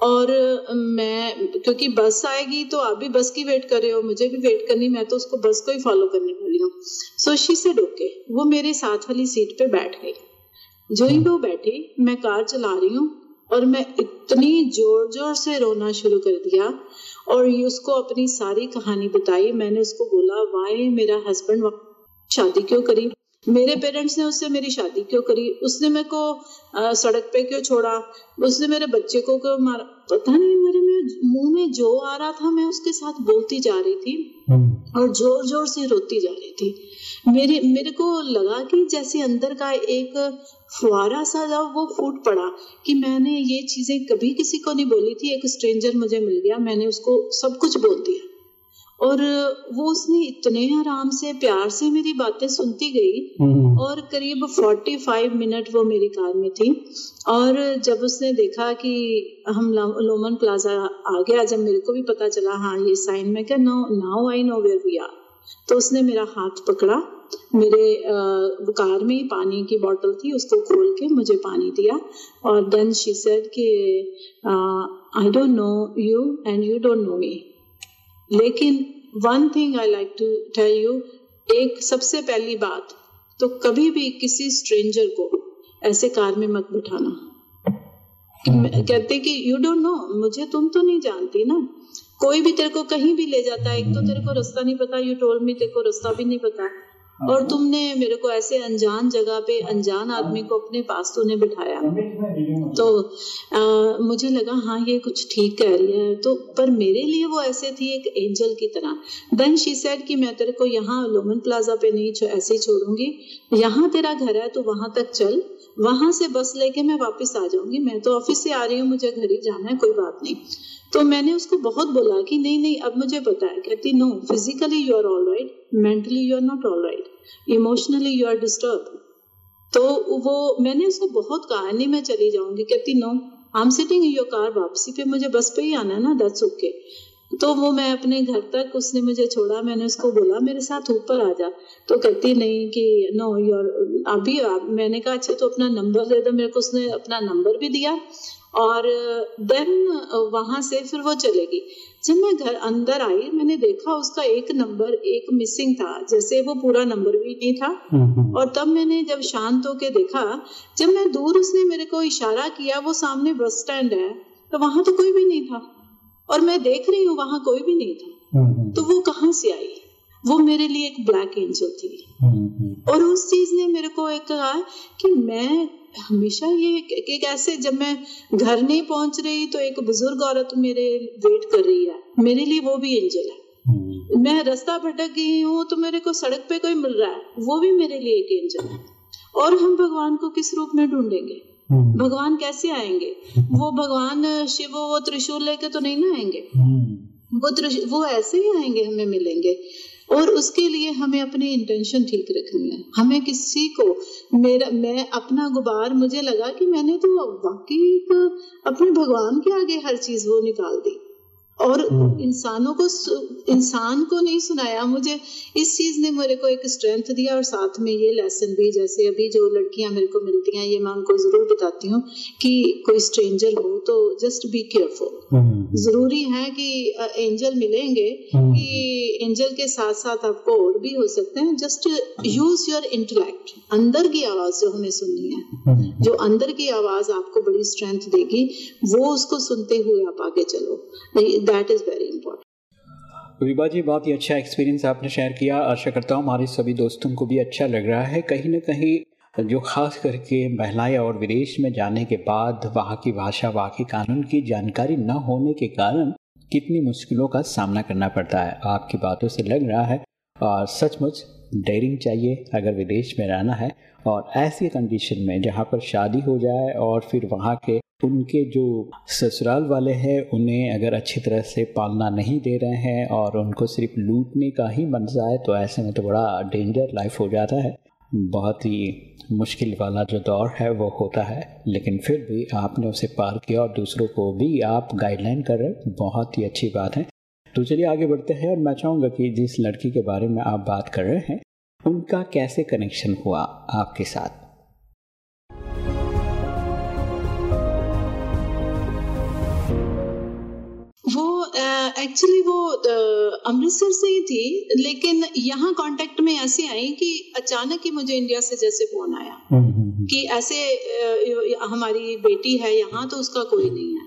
और मैं, क्योंकि बस आएगी तो आप भी बस की वेट कर रहे हो, मुझे भी वेट करनी, मैं तो उसको बस को ही फॉलो करने वाली हूँ। सो शी सेड ओके वो मेरे साथ वाली सीट पे बैठ गई। जो ही वो बैठी, मैं कार चला रही हूँ और मैं इतनी ज़ोर ज़ोर से रोना शुरू कर दिया और उसको अपनी सारी कहानी बताई। मैंने उसको बोला वाई मेरा हस्बैंड शादी क्यों करी? मेरे पेरेंट्स ने उससे मेरी शादी क्यों करी? उसने मेरे को आ, सड़क पे क्यों छोड़ा? उसने मेरे बच्चे को क्यों मारा? पता नहीं मेरे में मुँह में जो आ रहा था मैं उसके साथ बोलती जा रही थी हम्म। और ज़ोर ज़ोर से रोती जा रही थी। मेरे मेरे को लगा कि जैसे अंदर का एक फुआरा सा जब वो फूट पड़ा कि मैंने ये चीज़ें कभी किसी को नहीं बोली थी। एक स्ट्रेंजर मुझे मिल गया मैंने उसको सब कुछ बोल दिया। और वो उसने इतने आराम से प्यार से मेरी बातें सुनती गई हम्म। और करीब 45 मिनट वो मेरी कार में थी। और जब उसने देखा कि हम लोमन प्लाजा आ गया जब मेरे को भी पता चला हाँ ये साइन में क्या no now I know where we are तो उसने मेरा हाथ पकड़ा मेरे कार में ही पानी की बोतल थी उसको खोल के मुझे पानी दिया और देन शी सेड कि I don't know you and you don't know me लेकिन one thing I like to tell you एक सबसे पहली बात तो कभी भी किसी स्ट्रेंजर को ऐसे कार में मत बिठाना कहते कि यू डोंट नो मुझे तुम तो नहीं जानती ना कोई भी तेरे को कहीं भी ले जाता है, एक तो तेरे को रास्ता नहीं पता यू टोल मी तेरे को रास्ता भी नहीं पता। और तुमने मेरे को ऐसे अनजान जगह पे अनजान आदमी को अपने पास तूने बिठाया। तो आ, मुझे लगा हाँ ये कुछ ठीक कह रही है। तो पर मेरे लिए वो ऐसे थी एक एंजल की तरह। देन शी सेड कि मैं तेरे को यहाँ लोमन प्लाजा पे नहीं ऐसे ही छोड़ूँगी। यहाँ तेरा घर है तो वहाँ तक चल। वहाँ से बस लेके मैं वापस आ जाऊँगी। मैं तो ऑफ़िस से आ रही हूँ मुझे घर ही जाना है कोई बात नहीं। तो मैंने उसको बहुत बोला कि नहीं नहीं, अब मुझे पता है। कहती no physically you are all right mentally you are not all right emotionally you are disturb तो वो, मैंने उसको बहुत कहा, नहीं, मैं चली जाऊँगी। कहती no I am sitting your car वापसी पे मुझे बस पे ही आना है ना दैट्स ओके तो वो मैं अपने घर तक, उसने मुझे छोड़ा, मैंने उसको बोला, मेरे साथ ऊपर आ जा। तो कहती, नहीं, कि नो योर अभी मैंने कहा अच्छा तो अपना नंबर दे दो। मेरे को उसने अपना नंबर भी दिया और देन वहाँ से फिर वो चलेगी। जब मैं घर अंदर आई मैंने देखा उसका एक नंबर एक मिसिंग था। जैसे वो पूरा नंबर भी नहीं था। और तब मैंने जब शांत होके देखा जब मैं दूर उसने मेरे को इशारा किया वो सामने बस स्टैंड है तो वहाँ तो कोई भी नहीं था। और मैं देख रही हूँ वहाँ कोई भी नहीं था। तो वो कहाँ से आई? वो मेरे लिए एक ब्लैक एंजल थी। और उस चीज़ ने मेरे को एक कहा कि मैं हमेशा ये कि कैसे जब मैं घर नहीं पहुँच रही तो एक बुज़ुर्ग औरत मेरे वेट कर रही है। मेरे लिए वो भी एंजल है। हम्म। मैं रास्ता भटक गई हूँ तो मेरे को सड़क पे कोई मिल रहा है। वो भी मेरे लिए एक एंजल है। और हम भगवान को किस रूप में ढूंढेंगे? हम्म। भगवान कैसे आएँगे? वो भगवान शिव वो त्रिशूल लेके तो नहीं ना आएँगे? हम्म। वो वो ऐसे ही आएँगे हमें मिलेंगे। और उसके लिए हमें अपनी इंटेंशन ठीक रखनी है। हमें किसी को, मेरा, मैं, अपना गुबार, मुझे लगा कि मैंने तो वाकई अपने भगवान के आगे हर चीज़ वो निकाल दी। और हम्म। इंसानों को इंसान को नहीं सुनाया मुझे इस चीज़ ने मेरे को एक स्ट्रेंथ दिया और साथ में ये लेसन भी जैसे अभी जो लड़कियाँ मेरे को मिलती हैं ये मैं उनको ज़रूर बताती हूँ कि कोई स्ट्रेंजर हो तो जस्ट बी केयरफुल ज़रूरी है कि एंजल मिलेंगे हम्म। कि एंजल के साथ साथ आपको और भी हो सकते हैं जस्ट यूज़ योर इंटेलेक्ट अंदर की आवाज़ जो हमें सुननी है हम्म। जो अंदर की आवाज़ आपको बड़ी स्ट्रेंथ देगी वो उसको सुनते हुए आप आगे चलो that is very important Vibha ji बहुत ही अच्छा एक्सपीरियंस आपने शेयर किया। आशा करता हूँ हमारे सभी दोस्तों को भी अच्छा लग रहा है। कहीं ना कहीं जो खास करके महिलाएँ और विदेश में जाने के बाद वहाँ की भाषा, वहाँ के कानून की जानकारी न होने के कारण कितनी मुश्किलों का सामना करना पड़ता है। आपकी बातों से लग रहा है और सचमुच डेयरिंग चाहिए अगर विदेश में रहना है। और ऐसी कंडीशन में जहाँ पर शादी हो जाए और फिर वहाँ के उनके जो ससुराल वाले हैं, उन्हें अगर अच्छी तरह से पालना नहीं दे रहे हैं और उनको सिर्फ़ लूटने का ही मन है तो ऐसे में तो बड़ा डेंजर लाइफ हो जाता है। बहुत ही मुश्किल वाला जो दौर है, वो होता है। लेकिन फिर भी आपने उसे पार किया और दूसरों को भी आप गाइडलाइन कर रहे बहुत ही अच्छी बात है। तो चलिए आगे बढ़ते हैं और मैं चाहूँगा कि जिस लड़की के बारे में आप बात कर रहे हैं, उनका कैसे कनेक्शन हुआ आपके साथ? एक्चुअली वो अमृतसर से ही थी लेकिन यहाँ कांटेक्ट में ऐसे आई कि अचानक ही मुझे इंडिया से जैसे फ़ोन आया हम्म, हम्म, हम्म। कि ऐसे हमारी बेटी है यहाँ तो उसका कोई नहीं है।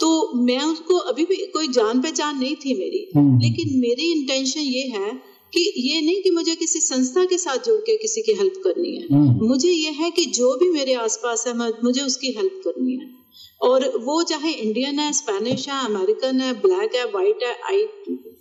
तो मैं उसको अभी भी कोई जान पहचान नहीं थी मेरी लेकिन मेरी इंटेंशन ये है कि ये नहीं कि मुझे किसी संस्था के साथ जुड़ के किसी की हेल्प करनी है। मुझे ये है कि जो भी मेरे आसपास है मुझे उसकी हेल्प करनी है। और वो चाहे इंडियन है स्पेनिश है अमेरिकन है ब्लैक है वाइट है आई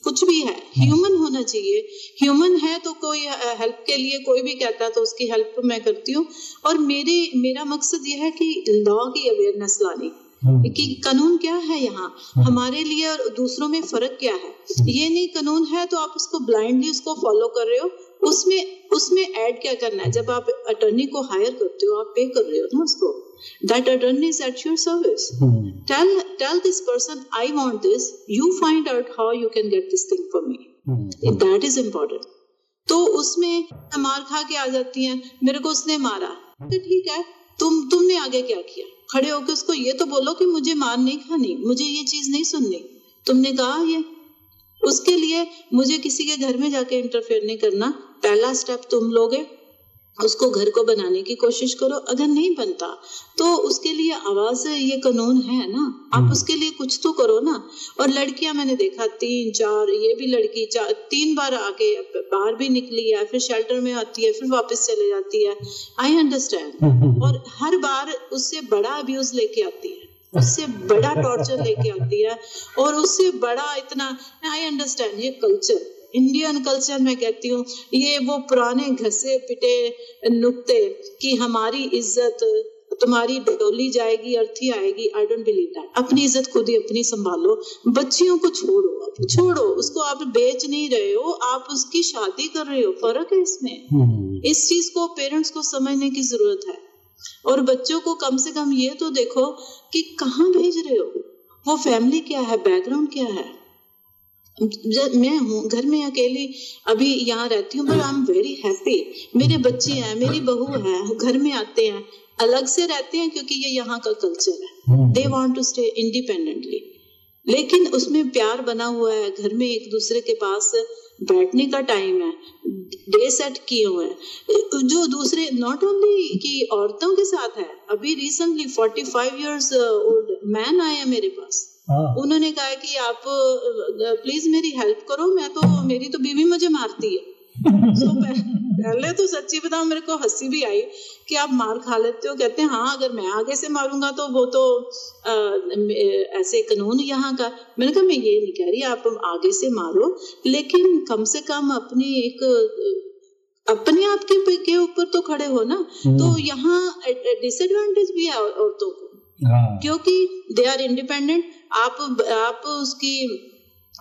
कुछ भी है ह्यूमन होना चाहिए। ह्यूमन है तो कोई हेल्प के लिए कोई भी कहता है तो उसकी हेल्प मैं करती हूँ। और मेरे मेरा मकसद ये है कि लॉ की अवेयरनेस लानी। हम्म। कि कानून क्या है यहाँ? हम्म। हमारे लिए और दूसरों में फ़र्क क्या है? हम्म। ये नहीं कानून है तो आप उसको ब्लाइंडली उसको फॉलो कर रहे हो। उसमें उसमें ऐड क्या करना है? जब आप अटर्नी को हायर करते हो आप पे कर रहे हो ना उसको। That attorney is at your service hmm. tell tell this person i want this you find out how you can get this thing for me hmm. that is important तो उसमें मार खा के आ जाती हैं मेरे को उसने मारा तो ठीक है तुम तुमने आगे क्या किया खड़े होकर उसको ये तो बोलो कि मुझे मार नहीं खानी मुझे ये चीज़ नहीं सुननी तुमने कहा ये उसके लिए मुझे किसी के घर में जाके इंटरफेयर नहीं करना पहला स्टेप तुम लोगे उसको घर को बनाने की कोशिश करो। अगर नहीं बनता तो उसके लिए आवाज़ ये कानून है ना? आप हम्म। उसके लिए कुछ तो करो ना। और लड़कियाँ मैंने देखा तीन चार ये भी लड़की चार तीन बार आके बाहर भी निकली है फिर शेल्टर में आती है फिर वापस चले जाती है। आई अंडरस्टैंड हम्म, हम्म, और हर बार उससे बड़ा अब्यूज लेके आती है। उससे बड़ा टॉर्चर लेके आती है। और उससे बड़ा इतना आई अंडरस्टैंड ये कल्चर इंडियन कल्चर में कहती हूँ ये वो पुराने घसे पिटे नुक्ते कि हमारी इज़्ज़त तुम्हारी डोली जाएगी अर्थी आएगी आई डोंट बिलीव दैट अपनी इज़्ज़त खुद ही अपनी संभालो। बच्चियों को छोड़ो अब छोड़ो उसको आप बेच नहीं रहे हो आप उसकी शादी कर रहे हो फ़र्क है इसमें। हम्म। इस चीज़ को पेरेंट्स को समझने की ज़रूरत है। और बच्चों को कम से कम ये तो देखो कि कहाँ भेज रहे हो? वो फैमिली क्या है? बैकग्राउंड क्या है? जब मैं हूँ घर में अकेली अभी यहाँ रहती हूँ but I am very happy मेरे बच्चे हैं मेरी बहू है घर में आते हैं अलग से रहते हैं क्योंकि ये यहाँ का कल्चर है। They want to stay independently लेकिन उसमें प्यार बना हुआ है घर में एक दूसरे के पास बैठने का टाइम है डे सेट किए हुए हैं। जो दूसरे नॉट ओनली कि औरतों के साथ है अभी recently forty five years old man हैं मेरे पास। उन्होंने कहा कि आप प्लीज़ मेरी हेल्प करो मैं तो मेरी तो बीवी मुझे मारती है। So, पहले तो सच्ची बताओ मेरे को हँसी भी आई कि आप मार खा लेते हो। कहते हैं हाँ अगर मैं आगे से मारूँगा तो वो तो आ, ऐसे कानून यहाँ का। मैंने कहा मैं ये नहीं कह रही आप आगे से मारो लेकिन कम से कम अपनी एक अपने आप के ऊपर तो खड़े हो ना। हम्म। तो यहाँ डिसएडवांटेज भी है औरतों को। हाँ। क्योंकि दे आर इंडिपेंडेंट आप आप उसकी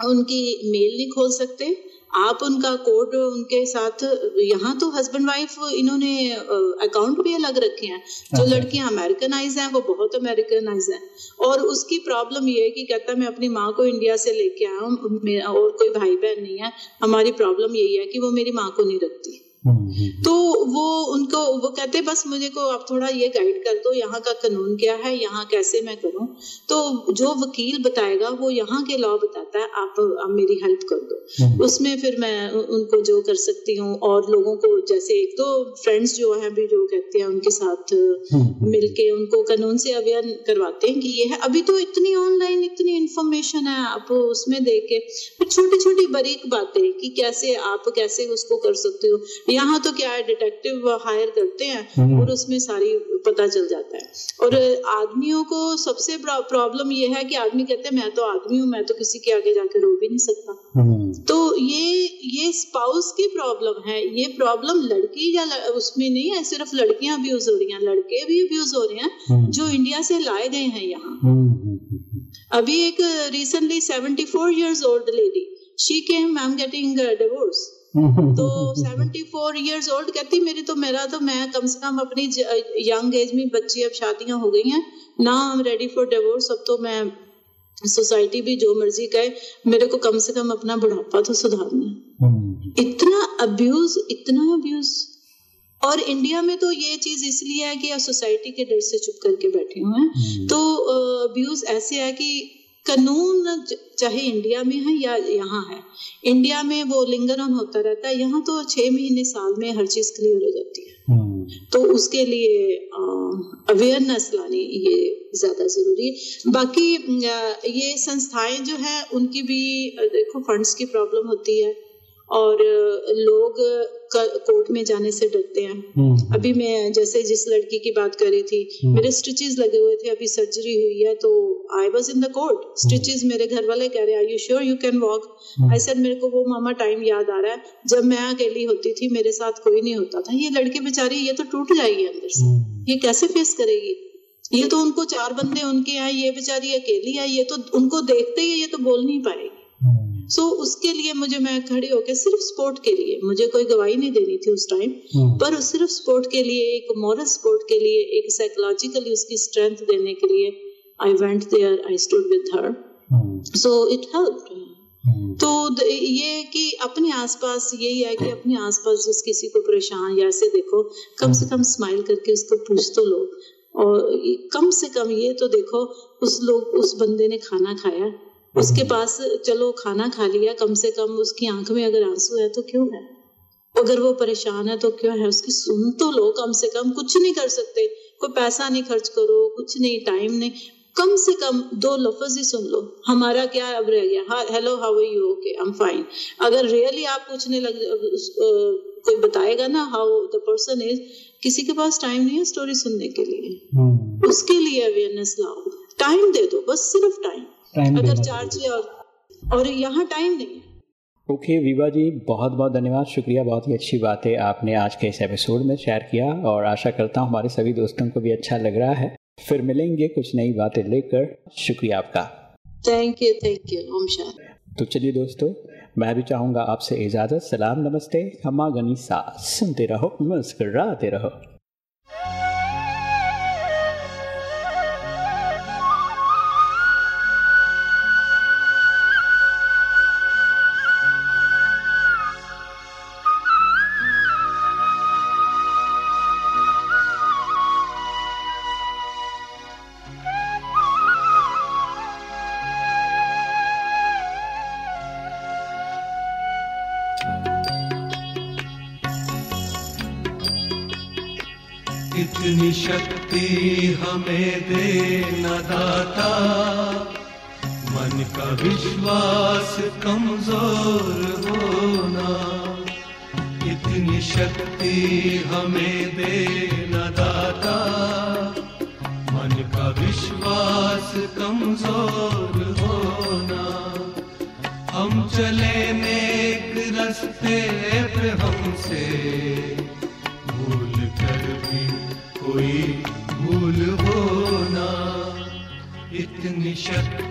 उनकी मेल नहीं खोल सकते। आप उनका कोड उनके साथ यहाँ तो हस्बैंड वाइफ इन्होंने अकाउंट भी अलग रखे हैं। जो अच्छा। लड़कियाँ अमेरिकनाइज हैं वो बहुत अमेरिकनाइज हैं। और उसकी प्रॉब्लम ये है कि कहता है मैं अपनी माँ को इंडिया से लेके आया हूँ और कोई भाई बहन नहीं है। हमारी प्रॉब्लम यही है कि वो मेरी माँ को नहीं रखती। तो वो उनको वो कहते बस मुझे को आप थोड़ा ये गाइड कर दो यहाँ का कानून क्या है यहाँ कैसे मैं करूँ? तो जो वकील बताएगा वो यहाँ के लॉ बताता है आप, आप मेरी हेल्प कर दो। हम्म। उसमें फिर मैं उनको जो कर सकती हूँ और लोगों को जैसे एक तो फ्रेंड्स जो है भी जो कहते हैं उनके साथ हम्म। मिलके उनको कानून से अवेयर करवाते हैं कि ये है। अभी तो इतनी ऑनलाइन इतनी इंफॉर्मेशन है आप उसमें देख के छोटी छोटी बारीक बातें कि कैसे आप कैसे उसको कर सकते हो। यहाँ तो क्या है डिटेक्टिव हायर करते हैं हम्म। और उसमें सारी पता चल जाता है। और आदमियों को सबसे प्रॉब्लम ये है कि आदमी कहते हैं मैं तो आदमी हूँ मैं तो किसी के आगे जाके रो भी नहीं सकता। हम्म। तो ये ये स्पाउस की प्रॉब्लम है। ये प्रॉब्लम लड़की या उसमें नहीं है सिर्फ़ लड़कियाँ अब्यूज हो रही हैं। लड़के भी अब्यूज हो रहे हैं हम्म। जो इंडिया से लाए गए हैं यहाँ। अभी एक recently seventy four years old lady she came I am getting divorce तो सेवेंटी फोर ईयर्स ओल्ड कहती मेरी तो मेरा तो मैं कम से कम अपनी यंग एज में बच्ची अब शादियाँ हो गई हैं ना I am ready for divorce अब तो मैं सोसाइटी भी जो मर्ज़ी कहे मेरे को कम से कम अपना बुढ़ापा तो सुधारना हम्म। इतना अब्यूज इतना अब्यूज और इंडिया में तो ये चीज़ इसलिए है कि आप सोसाइटी के डर से चुप करके बैठे हुए हैं हम्म। तो अब्यूज ऐसे है कि कानून चाहे इंडिया में है या यहाँ है इंडिया में वो लिंगर ऑन होता रहता है यहाँ तो छह महीने साल में हर चीज़ क्लियर हो जाती है। हम्म। तो उसके लिए अवेयरनेस लानी ये ज़्यादा ज़रूरी है। बाकी ये संस्थाएँ जो है उनकी भी देखो फंड्स की प्रॉब्लम होती है। और लोग कोर्ट में जाने से डरते हैं। हम्म। अभी मैं जैसे जिस लड़की की बात कर रही थी हम्म। मेरे स्टिचेस लगे हुए थे अभी सर्जरी हुई है तो I was in the court stitches मेरे घर वाले कह रहे हैं you sure you can walk I sir मेरे को वो मामा टाइम याद आ रहा है जब मैं अकेली होती थी मेरे साथ कोई नहीं होता था। ये लड़की बेचारी ये तो टूट जाएगी अंदर से। हम्म। ये कैसे फेस करेगी? ये तो उनको चार बंदे उनके आए ये बेचारी अकेली है ये तो उनको देखते ही ये तो बोल नहीं पाएगी। सो so, उसके लिए मुझे मैं खड़ी होकर सिर्फ़ स्पोर्ट के लिए मुझे कोई गवाही नहीं देनी थी उस टाइम हम्म। पर सिर्फ़ स्पोर्ट के लिए एक मॉरल स्पोर्ट के लिए एक साइकोलॉजिकली उसकी स्ट्रेंथ देने के लिए I went there I stood with her so it help तो ये कि अपने आसपास यही है कि अपने आसपास जिस किसी को परेशान या ऐसे देखो कम से कम स्माइल करके उसको पूछ तो लो। और कम से कम ये तो देखो उस लोग उस बंदे ने खाना खाया उसके पास चलो खाना खा लिया कम से कम उसकी आँख में अगर आँसू है तो क्यों है? अगर वो परेशान है तो क्यों है? उसकी सुन तो लो कम से कम कुछ नहीं कर सकते। कोई पैसा नहीं खर्च करो कुछ नहीं टाइम नहीं। कम से कम दो लफज ही सुन लो। हमारा क्या अब रह गया? Hello how are you okay I am fine अगर रियली आप पूछने लग कोई बताएगा ना हाउ द पर्सन इज़ किसी के पास टाइम नहीं है स्टोरी सुनने के लिए। hmm. उसके लिए अवेयरनेस लाओ। टाइम दे दो बस सिर्फ़ टाइम अगर चार्ज और और यहाँ टाइम नहीं ओके okay, विवा जी बहुत बहुत धन्यवाद। शुक्रिया बहुत ही अच्छी बात है। आपने आज के इस एपिसोड में शेयर किया और आशा करता हूँ हमारे सभी दोस्तों को भी अच्छा लग रहा है। फिर मिलेंगे कुछ नई बातें लेकर। शुक्रिया आपका। थैंक यू थैंक यू ओम तो चलिए दोस्तों मैं भी चाहूँगा आपसे इजाज़त। सलाम नमस्ते। हमा गनी सा सुनते रहो मुस्कराते रहो। शक्ति हमें दे न दाता। मन का विश्वास कमज़ोर होना, इतनी शक्ति हमें दे न दाता। मन का विश्वास कमज़ोर होना, हम चले नेक रस्ते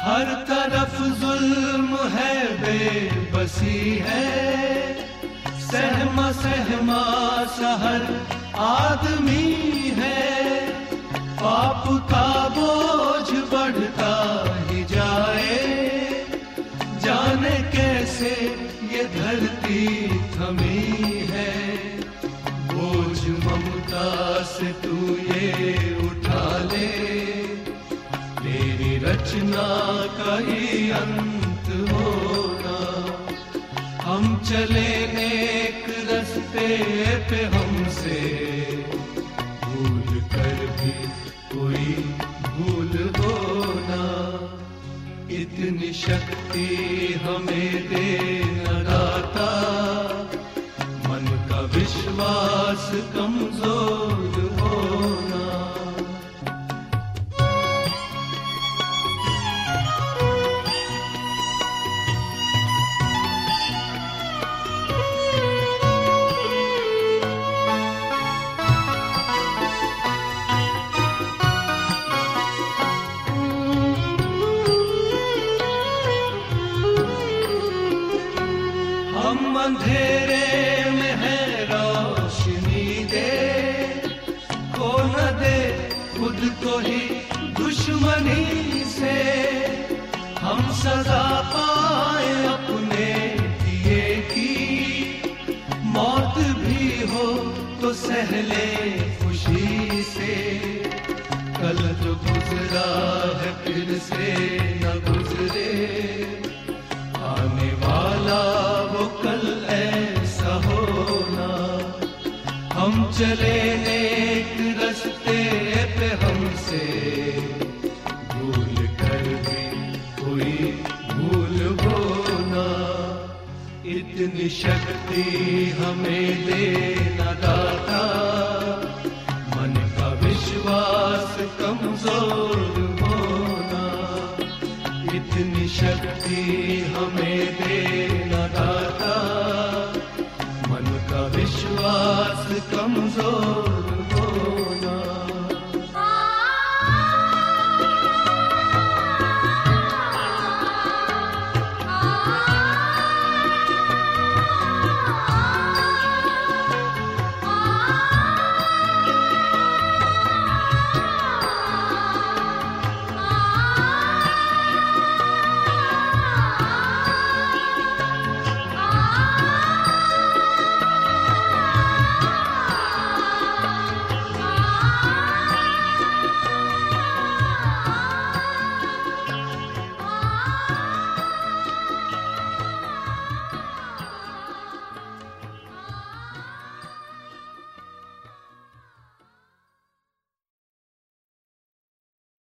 हर तरफ़ जुल्म है, बेबसी है। सहमा सहमा सहर आदमी है। पाप का बोझ बढ़ता ही जाए। जाने कैसे ये धरती थमी है। बोझ ममता से तू ये रचना का ही अंत होना हम चले नेक रस्ते पे हमसे। भूल कर भी कोई भूल होना। इतनी शक्ति हमें दे दाता। मन का विश्वास कमज़ोर हो तो सहले खुशी से। कल जो गुजरा है फिर से न गुजरे। आने वाला वो कल ऐसा होना हम चले एक शक्ति हमें देना दाता। मन का विश्वास कमज़ोर होना। इतनी शक्ति